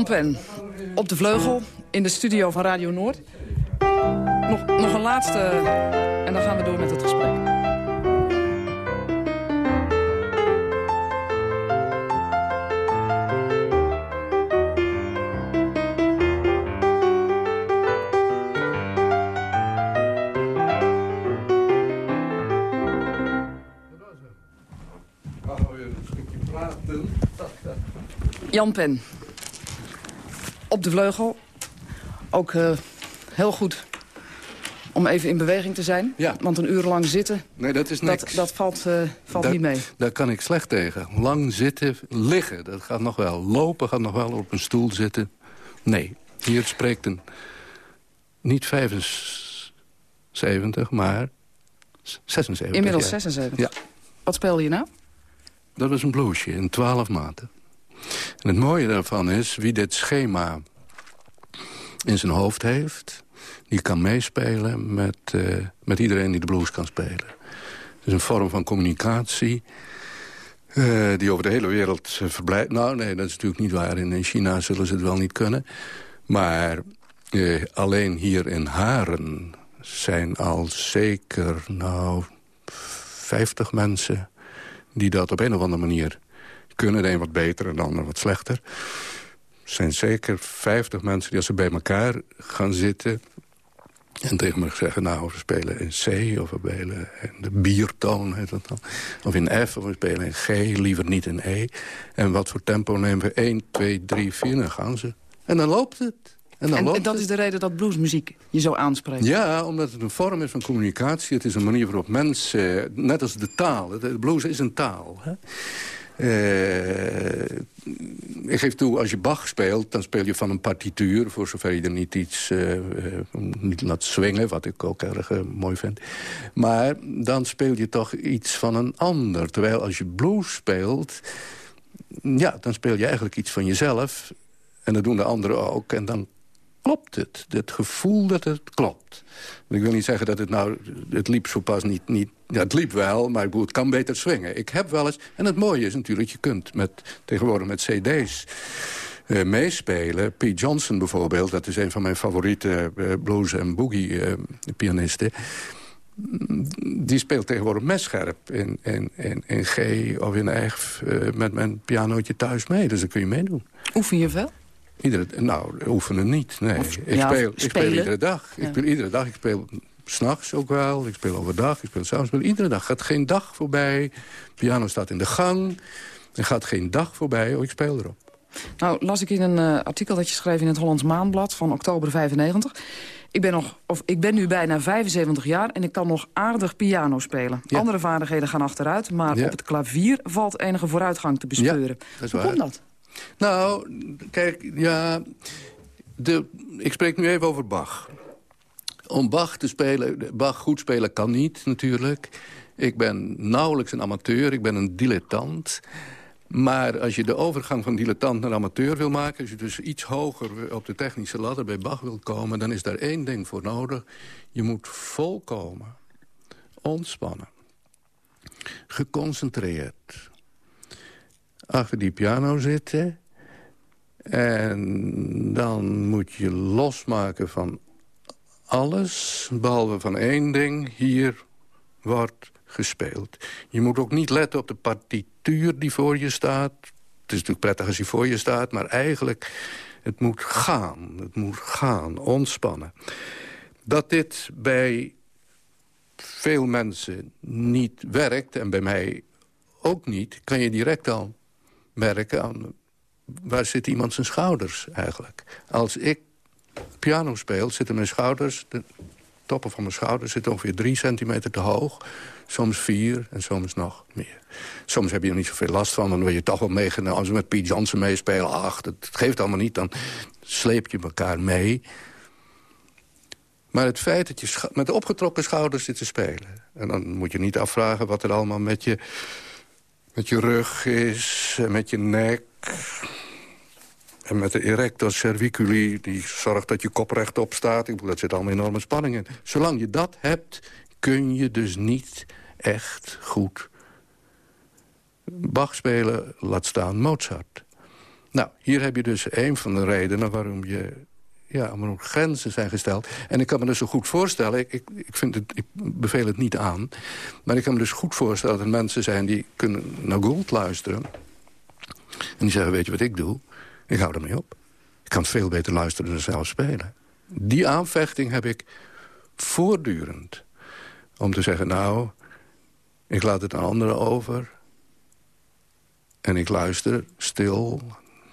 Jan Pen, op de vleugel in de studio van Radio Noord. Nog, nog een laatste en dan gaan we door met het gesprek. Jan Pen op de vleugel. Ook uh, heel goed om even in beweging te zijn. Ja. Want een uur lang zitten, nee, dat, is niks. dat, dat valt, uh, valt niet mee. Daar kan ik slecht tegen. Lang zitten, liggen, dat gaat nog wel. Lopen gaat nog wel, op een stoel zitten. Nee, hier spreekt een... niet 75, maar 76. Inmiddels 76? Ja. Wat speelde je nou? Dat was een bluesje in 12 maanden. En het mooie daarvan is, wie dit schema in zijn hoofd heeft... die kan meespelen met, uh, met iedereen die de blues kan spelen. Het is een vorm van communicatie... Uh, die over de hele wereld uh, verblijft. Nou, nee, dat is natuurlijk niet waar. In China zullen ze het wel niet kunnen. Maar alleen hier in Haren zijn al zeker, nou, 50 mensen... die dat op een of andere manier kunnen. De een wat beter en de ander wat slechter. Zijn zeker 50 mensen die als ze bij elkaar gaan zitten... En tegen me zeggen, nou, we spelen in C of we spelen in de biertoon, heet dat dan. Of in F, of we spelen in G, liever niet in E. En wat voor tempo nemen we? 1, 2, 3, 4, dan gaan ze. En dan loopt het. En, en, en dat is de reden dat bluesmuziek je zo aanspreekt? Ja, omdat het een vorm is van communicatie. Het is een manier waarop mensen, net als de taal... De blues is een taal. Hè? Uh, ik geef toe, als je Bach speelt, dan speel je van een partituur... voor zover je er niet iets uh, niet laat swingen, wat ik ook erg mooi vind. Maar dan speel je toch iets van een ander. Terwijl als je blues speelt, ja, dan speel je eigenlijk iets van jezelf... En dat doen de anderen ook. En dan klopt het. Het gevoel dat het klopt. Ik wil niet zeggen dat het nou... Het liep zo pas niet... niet ja, het liep wel, maar het kan beter swingen. Ik heb wel eens... En het mooie is natuurlijk, je kunt met, tegenwoordig met cd's... Uh, meespelen. Pete Johnson bijvoorbeeld, dat is een van mijn favoriete uh, blues- en boogie-pianisten. die speelt tegenwoordig messcherp in, in, in, in G of in F met mijn pianootje thuis mee. Dus dat kun je meedoen. Oefen je veel? Iedere, nou, oefenen niet, nee. ik, speel, ik speel iedere dag. Ik speel iedere dag. Ik speel s'nachts ook wel. Ik speel overdag. Ik speel s'avonds. speel iedere dag. Gaat geen dag voorbij. Piano staat in de gang. Er gaat geen dag voorbij. Oh, ik speel erop. Nou, las ik in een uh, artikel dat je schreef in het Hollands Maanblad van oktober 95. Ik ben, nog, of, ik ben nu bijna 75 jaar en ik kan nog aardig piano spelen. Andere vaardigheden gaan achteruit, maar op het klavier valt enige vooruitgang te bespeuren. Hoe komt dat? Nou, kijk, ja... De, ik spreek nu even over Bach. Om Bach te spelen, Bach goed spelen kan niet natuurlijk. Ik ben nauwelijks een amateur, ik ben een dilettant. Maar als je de overgang van dilettant naar amateur wil maken... als je dus iets hoger op de technische ladder bij Bach wil komen... dan is daar één ding voor nodig. Je moet volkomen ontspannen. Geconcentreerd achter die piano zitten. En dan moet je losmaken van alles, behalve van één ding. Hier wordt gespeeld. Je moet ook niet letten op de partituur die voor je staat. Het is natuurlijk prettig als hij voor je staat, maar eigenlijk... het moet gaan, het moet gaan, ontspannen. Dat dit bij veel mensen niet werkt, en bij mij ook niet... kan je direct al merken aan... waar zit iemand zijn schouders eigenlijk? Als ik piano speel, zitten mijn schouders... de toppen van mijn schouders zitten ongeveer drie centimeter te hoog. Soms vier en soms nog meer. Soms heb je er niet zoveel last van, dan wil je toch wel meegenomen. Als we met Pete Johnson meespelen, ach, dat geeft allemaal niet. Dan sleep je elkaar mee. Maar het feit dat je met opgetrokken schouders zit te spelen... en dan moet je niet afvragen wat er allemaal met je met je rug is, en met je nek. En met de erector cerviculi, die zorgt dat je kop rechtop staat. Ik bedoel, dat zit allemaal enorme spanning in. Zolang je dat hebt, kun je dus niet echt goed Bach spelen, laat staan Mozart. Nou, hier heb je dus een van de redenen waarom je ja, maar ook grenzen zijn gesteld. En ik kan me dus zo goed voorstellen, ik, ik, ik, vind het, ik beveel het niet aan... maar ik kan me dus goed voorstellen dat er mensen zijn die kunnen naar Gould luisteren... en die zeggen, weet je wat ik doe? Ik hou ermee op. Ik kan veel beter luisteren dan zelf spelen. Die aanvechting heb ik voortdurend. Om te zeggen, nou, ik laat het aan anderen over... en ik luister stil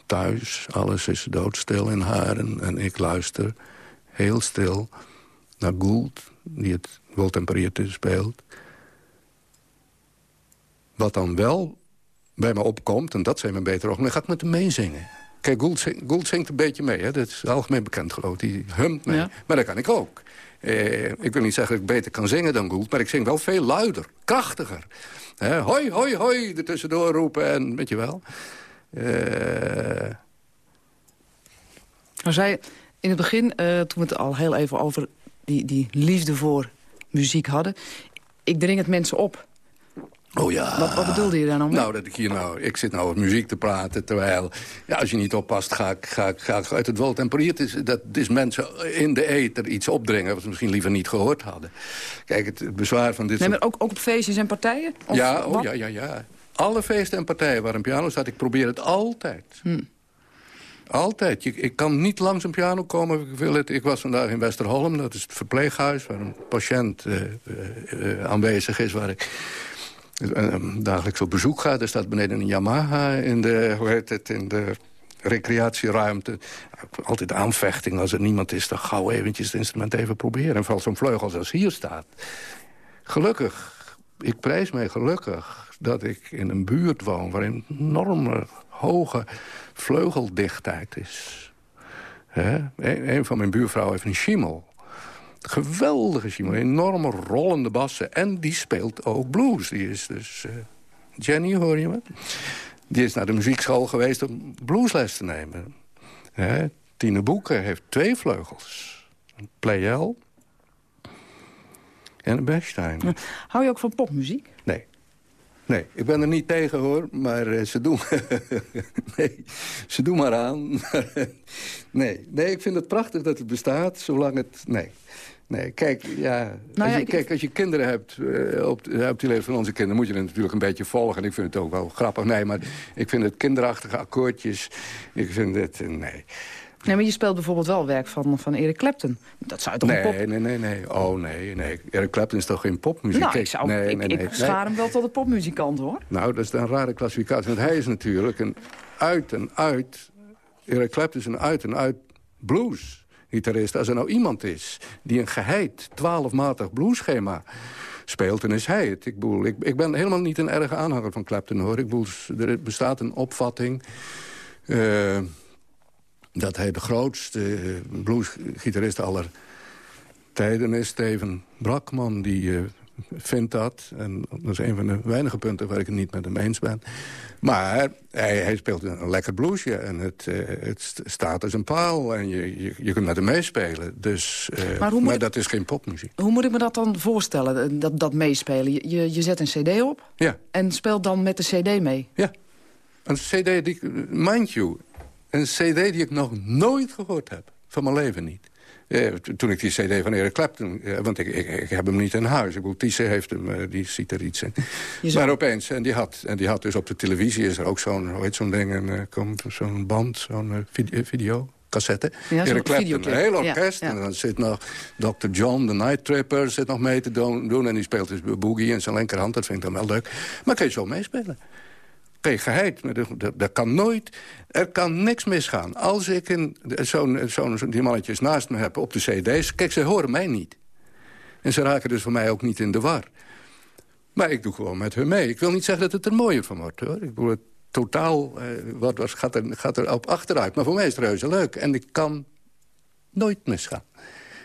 thuis. Alles is doodstil in Haren. En ik luister heel stil naar Gould, die het woltempereerd speelt. Wat dan wel bij me opkomt, en dat zijn mijn betere ogen... dan ga ik met hem meezingen. Kijk, Gould, Gould, zingt een beetje mee, hè? dat is algemeen bekend geloof ik. Die humt mee, maar dat kan ik ook. Eh, ik wil niet zeggen dat ik beter kan zingen dan Gould... maar ik zing wel veel luider, krachtiger. Eh, hoi, hoi, hoi, er tussendoor roepen en weet je wel... Uh... Nou, zei in het begin, uh, toen we het al heel even over die, die liefde voor muziek hadden... ik dring het mensen op. Oh ja. Wat, wat bedoelde je daar nou mee? Nou, dat ik hier nou... Ik zit nou over muziek te praten, terwijl... Ja, als je niet oppast, ga ik, ga ik, ga ik uit het temporiert. Is, dat is mensen in de ether iets opdringen... wat ze misschien liever niet gehoord hadden. Kijk, het, bezwaar van dit nee, maar ook, ook op feestjes en partijen? ja, oh, ja, ja, ja alle feesten en partijen waar een piano staat, ik probeer het altijd. Hm. Altijd. Ik, ik kan niet langs een piano komen. Ik, wil het. ik was vandaag in Westerholm, dat is het verpleeghuis... waar een patiënt uh, uh, aanwezig is, waar ik dagelijks op bezoek ga. Er staat beneden een Yamaha in de, hoe heet het, in de recreatieruimte. Altijd aanvechting. Als er niemand is, dan gauw eventjes het instrument even proberen. En vooral zo'n vleugel als hier staat. Gelukkig, ik prijs mij gelukkig dat ik in een buurt woon... waar een enorme hoge vleugeldichtheid is. Een, van mijn buurvrouwen heeft een schimmel. Geweldige schimmel, enorme rollende bassen. En die speelt ook blues. Die is dus... Uh, Jenny, hoor je me? Die is naar de muziekschool geweest om bluesles te nemen. Hè? Tine Boeken heeft twee vleugels. Een Pleyel en een Bechstein. Hou je ook van popmuziek? Nee. Ik ben er niet tegen hoor, maar uh, ze doen... nee, ze doen maar aan. nee. nee, ik vind het prachtig dat het bestaat, zolang het... Nee. Nee, kijk, ja, nou als, je, kijk, als je kinderen hebt, uh, op, op die leeftijd van onze kinderen... moet je het natuurlijk een beetje volgen. En ik vind het ook wel grappig. Nee, maar ik vind het kinderachtige akkoordjes... Ik vind het, nee... Nee, maar je speelt bijvoorbeeld wel werk van, van Eric Clapton. Dat zou toch nee, pop... Nee, nee, nee. Oh, nee, nee. Eric Clapton is toch geen popmuziek? Nou, ik, zou, nee, ik, nee, nee, ik schaar hem wel tot de popmuzikant, hoor. Nou, dat is een rare klassificatie. Want hij is natuurlijk een uit en uit... Eric Clapton is een uit en uit blues gitarist. Als er nou iemand is die een geheid, twaalfmatig blueschema speelt, dan is hij het. Ik, bedoel, ik, ik ben helemaal niet een erge aanhanger van Clapton, hoor. Ik bedoel, er bestaat een opvatting... Uh, dat hij de grootste eh, bluesgitarist aller tijden is. Steven Brakman, die uh, vindt dat. En dat is een van de weinige punten waar ik het niet met hem eens ben. Maar hij, hij speelt een lekker bluesje. En het, uh, het staat als een paal. En je, je, je kunt met hem meespelen. Dus, uh, maar, maar dat is geen popmuziek. Hoe moet ik me dat dan voorstellen, dat, dat meespelen? Je, je zet een cd op ja. en speelt dan met de cd mee? Ja. Een cd, die, mind you, een cd die ik nog nooit gehoord heb. Van mijn leven niet. Eh, toen ik die cd van Eric Clapton... Eh, want ik, ik, ik, heb hem niet in huis. Ik bedoel, Tisse heeft hem, eh, die ziet er iets in. Maar opeens, en die, had, en die had dus op de televisie... is er ook zo'n, hoe heet zo'n ding, een, komt zo'n band, zo'n video, video cassette. Ja, Eric Clapton, een heel orkest. En dan zit nog Dr. John, de Night Tripper, zit nog mee te doen. En die speelt dus boogie in zijn linkerhand. Dat vind ik dan wel leuk. Maar kun je zo meespelen geheid. Dat, kan nooit. Er kan niks misgaan. Als ik zo'n zo die mannetjes naast me heb op de cd's... kijk, ze horen mij niet. En ze raken dus voor mij ook niet in de war. Maar ik doe gewoon met hun mee. Ik wil niet zeggen dat het er mooier van wordt, hoor. Ik bedoel, het totaal eh, wat was, gaat, er, gaat er op achteruit. Maar voor mij is het reuze leuk. En ik kan nooit misgaan.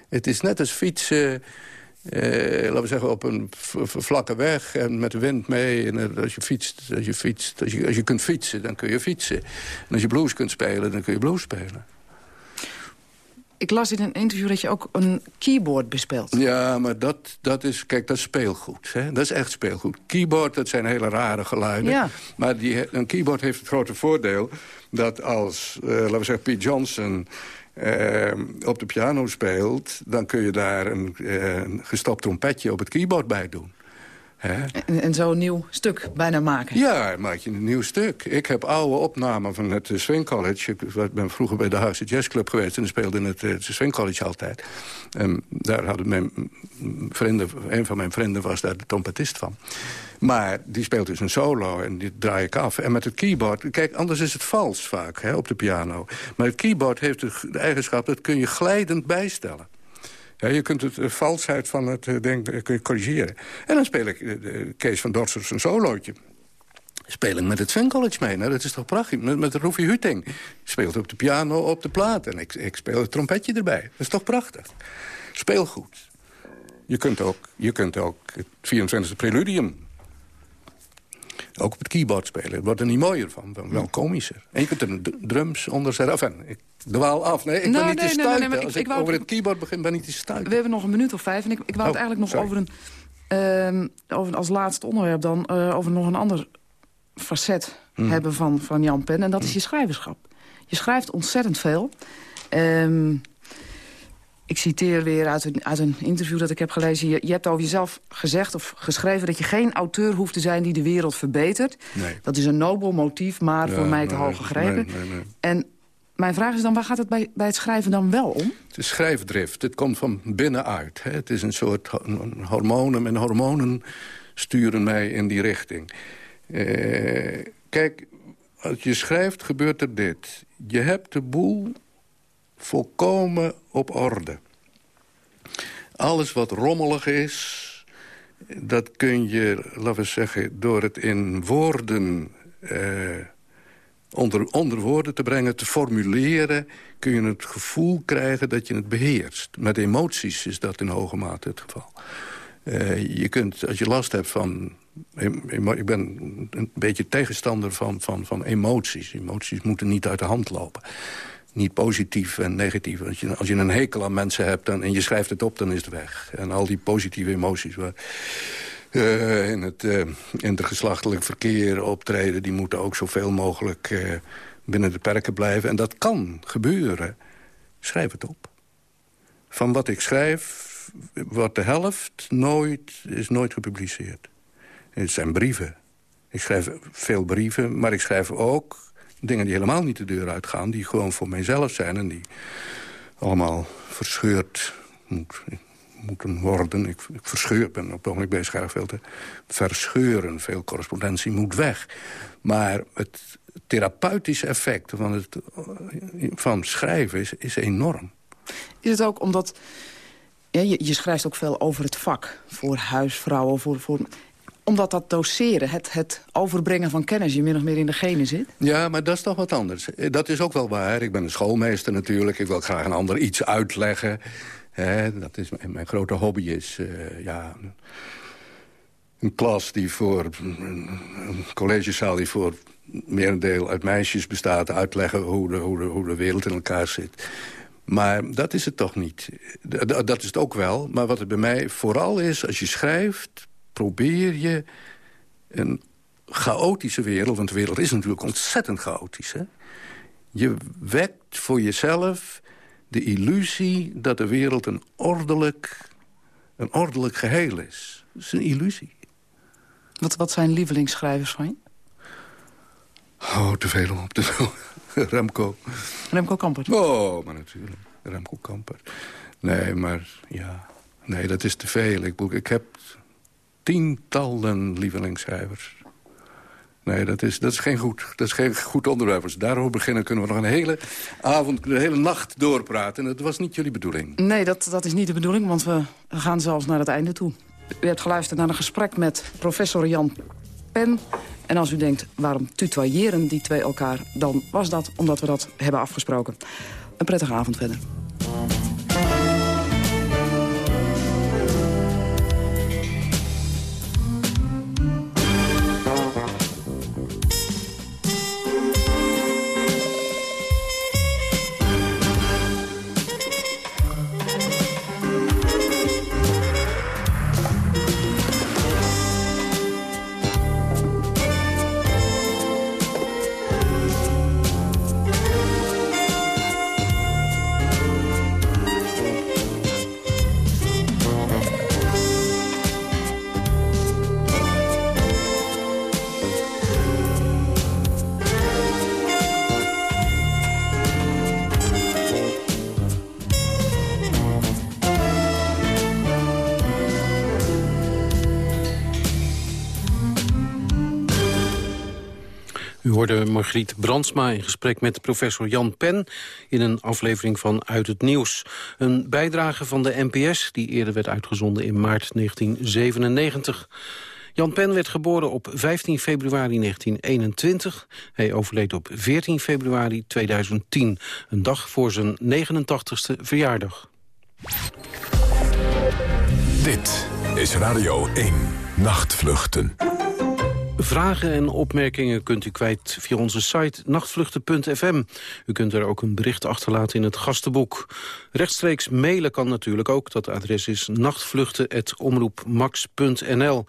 Het is net als fietsen... Uh, laten we zeggen, op een vlakke weg en met de wind mee. En als je fietst, als je, fietst als, je, als je kunt fietsen, dan kun je fietsen. En als je blues kunt spelen, dan kun je blues spelen. Ik las in een interview dat je ook een keyboard bespeelt. Ja, maar dat, dat is, kijk, dat is speelgoed. Hè? Dat is echt speelgoed. Keyboard, dat zijn hele rare geluiden. Ja. Maar die, een keyboard heeft het grote voordeel... dat als, uh, laten we zeggen, Pete Johnson uh, op de piano speelt... dan kun je daar een, uh, trompetje op het keyboard bij doen. En, en zo een nieuw stuk bijna maken? Ja, maak je een nieuw stuk. Ik heb oude opnamen van het Swing College. Ik ben vroeger bij de Haagse Jazz Club geweest... en speelde in het, het Swing College altijd. En daar hadden mijn vrienden... een van mijn vrienden was daar de trompetist van. Maar die speelt dus een solo en die draai ik af. En met het keyboard... Kijk, anders is het vals vaak hè, op de piano. Maar het keyboard heeft de eigenschap... dat kun je glijdend bijstellen. Ja, je kunt het, de valsheid van het uh, kun je corrigeren. En dan speel ik uh, Kees van Dorsers een solootje. Speel ik met het Sven College mee. Nou, dat is toch prachtig. Met, met Roefie Hutting. Speelt op de piano op de plaat. En ik, ik speel het trompetje erbij. Dat is toch prachtig. Speel goed. Je kunt ook, je kunt ook het 24e preludium ook op het keyboard spelen. Het wordt er niet mooier van, wel komischer. En je kunt er drums onder zetten. Enfin, ik dwaal af. Nee, ik ben niet te stuiten. Als ik, over het keyboard begin, ben ik niet te stuiten. We hebben nog een minuut of vijf. En ik, ik wou het oh, eigenlijk nog over een... Uh, over, als laatste onderwerp dan... Uh, over nog een ander facet hmm. hebben van, van Jan Pen. En dat is hmm. je schrijverschap. Je schrijft ontzettend veel. Um, ik citeer weer uit een, uit een interview dat ik heb gelezen. Je, je, hebt over jezelf gezegd of geschreven... dat je geen auteur hoeft te zijn die de wereld verbetert. Nee. Dat is een nobel motief, maar voor mij te hoog gegrepen. Nee, en mijn vraag is dan, waar gaat het bij, bij het schrijven dan wel om? Het is schrijfdrift. Het komt van binnenuit. Hè. Het is een soort hormonen. En hormonen sturen mij in die richting. Eh, kijk, als je schrijft gebeurt er dit. Je hebt de boel volkomen op orde. Alles wat rommelig is, dat kun je, laten we zeggen... door het in woorden eh, onder, onder woorden te brengen, te formuleren... kun je het gevoel krijgen dat je het beheerst. Met emoties is dat in hoge mate het geval. Uh, je kunt, als je last hebt van... Ik ben een beetje tegenstander van, van, van emoties. Emoties moeten niet uit de hand lopen. Niet positief en negatief. Als je, als je een hekel aan mensen hebt dan, en je schrijft het op, dan is het weg. En al die positieve emoties... Waar, uh, in het uh, intergeslachtelijk verkeer optreden... die moeten ook zoveel mogelijk uh, binnen de perken blijven. En dat kan gebeuren. Schrijf het op. Van wat ik schrijf, wordt de helft nooit, is nooit gepubliceerd. Het zijn brieven. Ik schrijf veel brieven, maar ik schrijf ook dingen die helemaal niet de deur uitgaan... die gewoon voor mijzelf zijn en die allemaal verscheurd moet, moeten worden. Ik, ik verscheur, ben op het ogenblik bezig veel te verscheuren. Veel correspondentie moet weg. Maar het therapeutische effect van, het, van schrijven is, enorm. Is het ook omdat... Je, je, schrijft ook veel over het vak. Voor huisvrouwen, voor, voor, omdat dat doseren, het, het overbrengen van kennis... je min of meer in de genen zit? Ja, maar dat is toch wat anders. Dat is ook wel waar. Ik ben een schoolmeester natuurlijk. Ik wil graag een ander iets uitleggen dat is mijn, grote hobby is, uh, ja, een klas die voor, een collegezaal die voor merendeel uit meisjes bestaat... uitleggen hoe de, hoe, de, hoe de wereld in elkaar zit. Maar dat is het toch niet. Dat is het ook wel. Maar wat het bij mij vooral is, als je schrijft... probeer je een chaotische wereld... want de wereld is natuurlijk ontzettend chaotisch. Hè? Je wekt voor jezelf de illusie dat de wereld een ordelijk, een ordelijk geheel is. Dat is een illusie. Wat, wat zijn lievelingsschrijvers van je? Oh, te veel om op te doen. Remco. Remco Kamper? Oh, maar natuurlijk. Remco Kamper. Nee, maar ja... Nee, dat is te veel. Ik, ik heb tientallen lievelingsschrijvers. Nee, dat is, dat is geen goed, dat is geen goed onderwerp. Als daarover beginnen kunnen we nog een hele avond, een hele nacht doorpraten. En dat was niet jullie bedoeling. Nee, dat, dat is niet de bedoeling, want we gaan zelfs naar het einde toe. U hebt geluisterd naar een gesprek met professor Jan Pen. En als u denkt, waarom tutoyeren die twee elkaar... dan was dat omdat we dat hebben afgesproken. Een prettige avond verder. Hoorde Margriet Brandsma in gesprek met professor Jan Pen... in een aflevering van Uit het Nieuws. Een bijdrage van de NPS, die eerder werd uitgezonden in maart 1997. Jan Pen werd geboren op 15 februari 1921. Hij overleed op 14 februari 2010, een dag voor zijn 89ste verjaardag. Dit is Radio 1, Nachtvluchten. Vragen en opmerkingen kunt u kwijt via onze site nachtvluchten.fm. U kunt er ook een bericht achterlaten in het gastenboek. Rechtstreeks mailen kan natuurlijk ook. Dat adres is nachtvluchten.omroepmax.nl.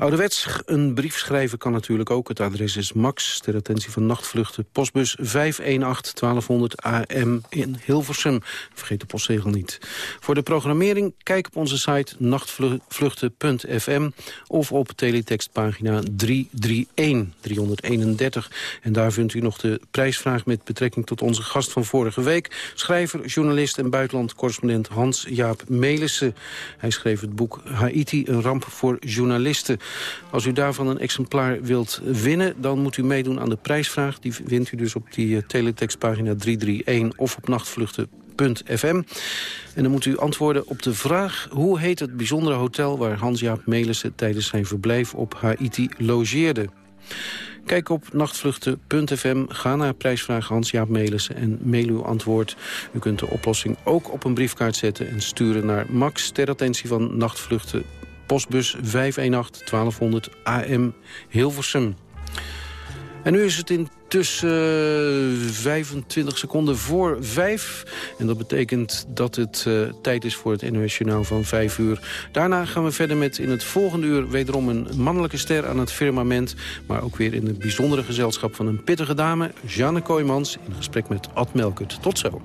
Ouderwets een brief schrijven kan natuurlijk ook. Het adres is Max, ter attentie van nachtvluchten. Postbus 518 1200 AM in Hilversum. Vergeet de postzegel niet. Voor de programmering kijk op onze site nachtvluchten.fm... of op teletextpagina 331, 331. En daar vindt u nog de prijsvraag met betrekking tot onze gast van vorige week. Schrijver, journalist en buitenlandcorrespondent Hans-Jaap Melissen. Hij schreef het boek Haiti, een ramp voor journalisten. Als u daarvan een exemplaar wilt winnen... dan moet u meedoen aan de prijsvraag. Die wint u dus op die uh, teletextpagina 331 of op nachtvluchten.fm. En dan moet u antwoorden op de vraag... hoe heet het bijzondere hotel waar Hans-Jaap Melissen... tijdens zijn verblijf op Haiti logeerde? Kijk op nachtvluchten.fm, ga naar prijsvraag Hans-Jaap Melissen en mail uw antwoord. U kunt de oplossing ook op een briefkaart zetten en sturen naar Max... ter attentie van Nachtvluchten postbus 518 1200 AM Hilversum. En nu is het intussen uh, 25 seconden voor 5. En dat betekent dat het uh, tijd is voor het Journaal van 5 uur. Daarna gaan we verder met in het volgende uur wederom een mannelijke ster aan het firmament. Maar ook weer in het bijzondere gezelschap van een pittige dame, Jeanne Kooijmans, in gesprek met Ad Melkert. Tot zo.